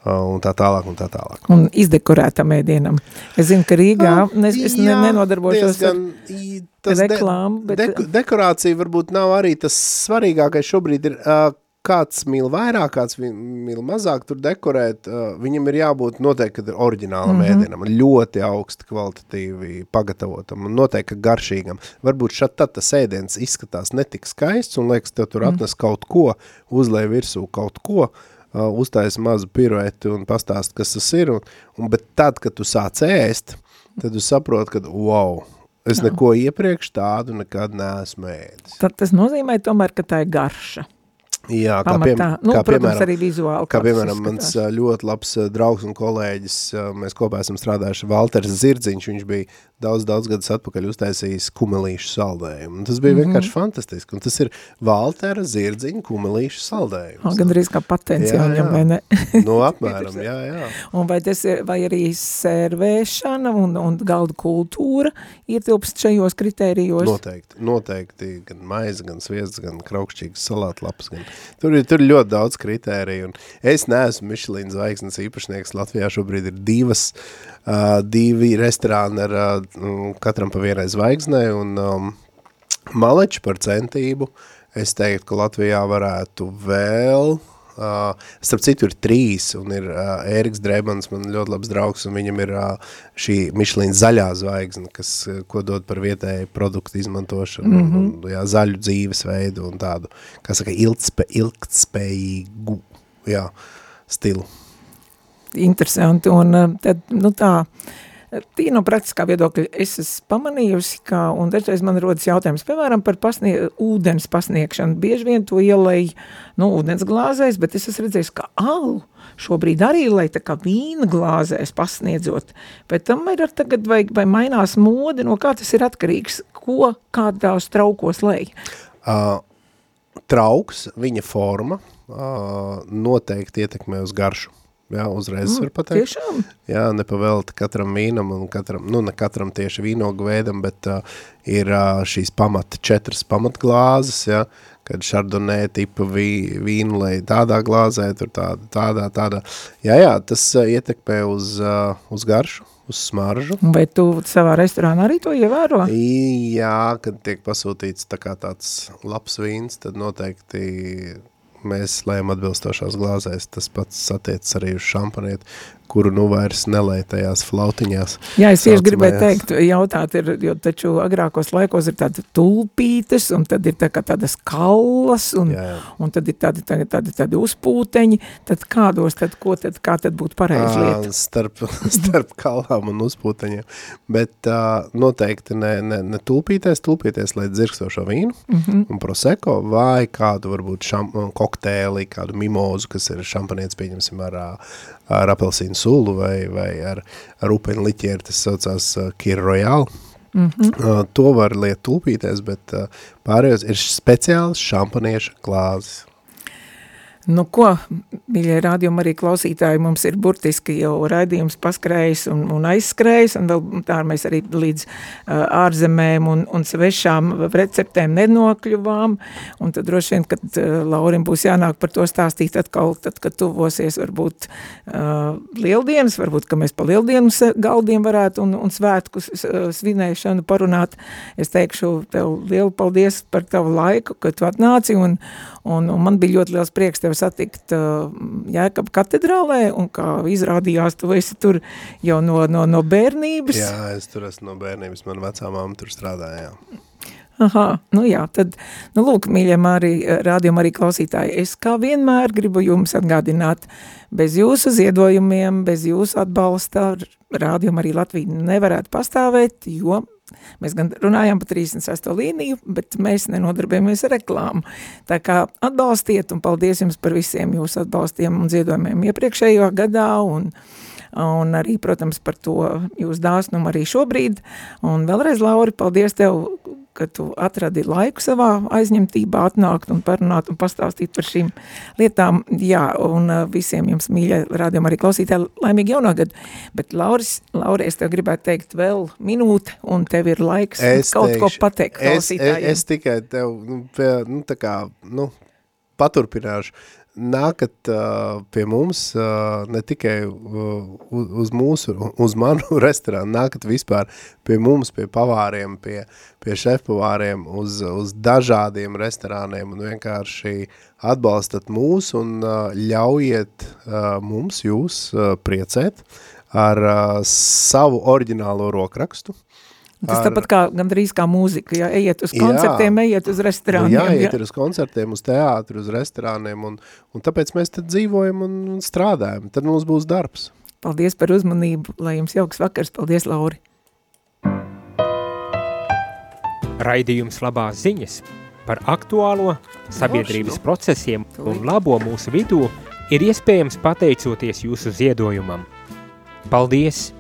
un tā tālāk un tā tālāk. Un izdekorētam ēdienam. Es zinu, ka Rīgā, ne, es jā, nenodarbošos diezgan, ar reklāmu, bet... De, dekorācija varbūt nav arī tas svarīgākais šobrīd ir, uh, kāds mīl vairāk, kāds mīl mazāk tur dekorēt, uh, viņam ir jābūt noteikti, oriģinālam mm -hmm. ēdienam, ļoti augsti kvalitatīvi pagatavotam un noteikti garšīgam. Varbūt šat tad tas ēdiens izskatās netik skaists un liekas, tev tur mm -hmm. atnes kaut ko, uzlēj virsū kaut ko, uh, uh, uztaisa mazu pirueti un pastāst, kas tas ir, un, un, bet tad, kad tu sāc ēst, tad tu saproti, ka, wow, es Jā. neko iepriekš tādu nekad neesmu ēdis. Tad tas nozīmē tomēr, ka tā ir garša. Jā, kā, piem, Nu, kā protams, piemēram, arī vizuāli. kā piemēram mans ā, ļoti labs ā, draugs un kolēģis, mēs kopā esam strādājuši Valters Zirdziņš, viņš bija daudz, daudz gadus atpakaļ uztaisījis kumelīšu saldējumu. Tas bija mm. -hmm. vienkārši fantastiski. Un tas ir Valtera Zirdziņa kumelīšu saldējums. Oh, Gan arī kā patents Jā, jā. vai ne? [laughs] No apmēram, jā, jā. Un vai, tas ir, vai arī servēšana un, un galda kultūra ietilpst šajos kritērijos? Noteikti, noteikti gan maize, gan sviests, gan kraukšķīgas salātlapas. Gan. Tur, ir, tur ir ļoti daudz kritēriju. Un es neesmu Michelin zvaigznes īpašnieks. Latvijā šobrīd ir divas, uh, divi restorāni ar uh, katram pa vienai zvaigznei. Un um, maleči par centību. Es teiktu, ka Latvijā varētu vēl... Uh, starp citu ir trīs, un ir uh, Ēriks Drebans, man ļoti labs draugs, un viņam ir uh, šī Michelin zaļā zvaigzne, kas, uh, ko dod par vietēju produktu izmantošanu, mm -hmm. un, un jā, zaļu dzīvesveidu un tādu, kā saka, ilgtspējīgu, jā, stilu. Interesanti, un eh, tad, nu tā, tī no praktiskā viedokļa es esmu pamanījusi, ka, un dažreiz man rodas jautājums, piemēram, par pasnie, ūdens pasniegšanu, bieži vien to ielēj, nu, ūdens glāzēs, bet es esmu redzējis, ka alu šobrīd arī, lai tā kā vīna glāzēs pasniedzot, bet tam ir ar tagad, vai, vai mainās mode, no kā tas ir atkarīgs, ko kādās traukos lej. Uh, trauks, viņa forma uh, noteikti ietekmē uz garšu. Jā, uzreiz mm, var pateikt. Tiešām? Jā, nepavēlta katram vīnam un katram, nu ne katram tieši vīnogu veidam, bet uh, ir uh, šīs pamata četras pamatglāzes, jā, kad šardonē tipa vī, vīnu, lai tādā glāzē, tur tāda, tādā, tādā. Jā, jā, tas uh, ietekmē uz, uh, uz garšu, uz smaržu. Vai tu savā restorānā arī to ievēro? Jā, kad tiek pasūtīts tā kā tāds labs vīns, tad noteikti mēs lējam atbilstošās glāzēs. Tas pats attiecas arī uz šampanieti, kuru nu vairs nelēj tajās flautiņās. Jā, es tieši gribēju teikt, jautāt, ir, jo taču agrākos laikos ir tāda tulpītes, un tad ir tā kā tādas kallas, un, Jā, jā. un tad ir tādi, tādi, tādi, tādi uzpūteņi, tad kādos, tad ko tad, kā tad būtu pareizi lieta? starp, [laughs] starp kalām un uzpūteņiem. Bet uh, noteikti ne, ne, ne tulpīties, tulpīties, lai dzirkstošo vīnu mm. -hmm. un proseko vai kādu varbūt šam, kokteili, kādu mimozu, kas ir šampanietis, pieņemsim, ar, ar apelsīnu sulu vai, vai ar, ar upeņu liķieri, tas saucās uh, Kir Royale. Mm -hmm. to var liet tulpīties, bet uh, pārējos ir speciāls šampanieša glāzes. Nu ko, mīļie rādījumi arī klausītāji, mums ir burtiski jau raidījums paskrējis un, un aizskrējis, un vēl tā mēs arī līdz uh, ārzemēm un, un svešām receptēm nenokļuvām, un tad droši vien, kad uh, Laurim būs jānāk par to stāstīt atkal, tad, kad tuvosies varbūt uh, lieldienas, varbūt, ka mēs pa lieldienu se- galdiem varētu un, un svētku s- svinēšanu parunāt, es teikšu tev lielu paldies par tavu laiku, ka tu atnāci, un, un, un man bija ļoti liels prieks tevi satikt uh, Jēkab katedrālē, un kā izrādījās, tu esi tur jau no, no, no bērnības. Jā, es tur esmu no bērnības, man vecā māma tur strādāja, jā. Aha, nu jā, tad, nu lūk, mīļie arī, rādījumi arī klausītāji, es kā vienmēr gribu jums atgādināt, bez jūsu ziedojumiem, bez jūsu atbalsta, rādījumi arī Latvija nevarētu pastāvēt, jo mēs gan runājām par 36. līniju, bet mēs nenodarbojamies ar reklāmu. Tā kā atbalstiet un paldies jums par visiem jūsu atbalstiem un ziedojumiem iepriekšējo gadā un un arī, protams, par to jūs dāsnumu arī šobrīd. Un vēlreiz, Lauri, paldies tev, ka tu atradi laiku savā aizņemtībā atnākt un parunāt un pastāstīt par šīm lietām. Jā, un uh, visiem jums mīļie rādījumi arī klausītāji laimīgi jaunā gadu. Bet, Lauris, Lauri, es tev gribētu teikt vēl minūte, un tev ir laiks kaut ko pateikt es, es, klausītājiem. es tikai tev, nu, pie, nu tā kā, nu, paturpināšu. Nākat uh, pie mums uh, ne tikai uh, uz, mūsu, uz manu [laughs] restorānu, nākat vispār pie mums, pie pavāriem, pie, pie šefpavāriem, uz, uz dažādiem restorāniem un vienkārši atbalstat mūs un uh, ļaujiet uh, mums jūs uh, priecēt ar uh, savu oriģinālo rokrakstu. Tas ar- tāpat kā gandrīz kā mūzika, ja ejiet uz Jā. koncertiem, ejiet uz restorāniem. jā, ja. iet ir uz koncertiem, uz teātru, uz restorāniem, un, un tāpēc mēs tad dzīvojam un, strādājam. Tad mums būs darbs. Paldies par uzmanību, lai jums jauks vakars. Paldies, Lauri! Raidījums labās ziņas par aktuālo sabiedrības procesiem un labo mūsu vidū ir iespējams pateicoties jūsu ziedojumam. Paldies!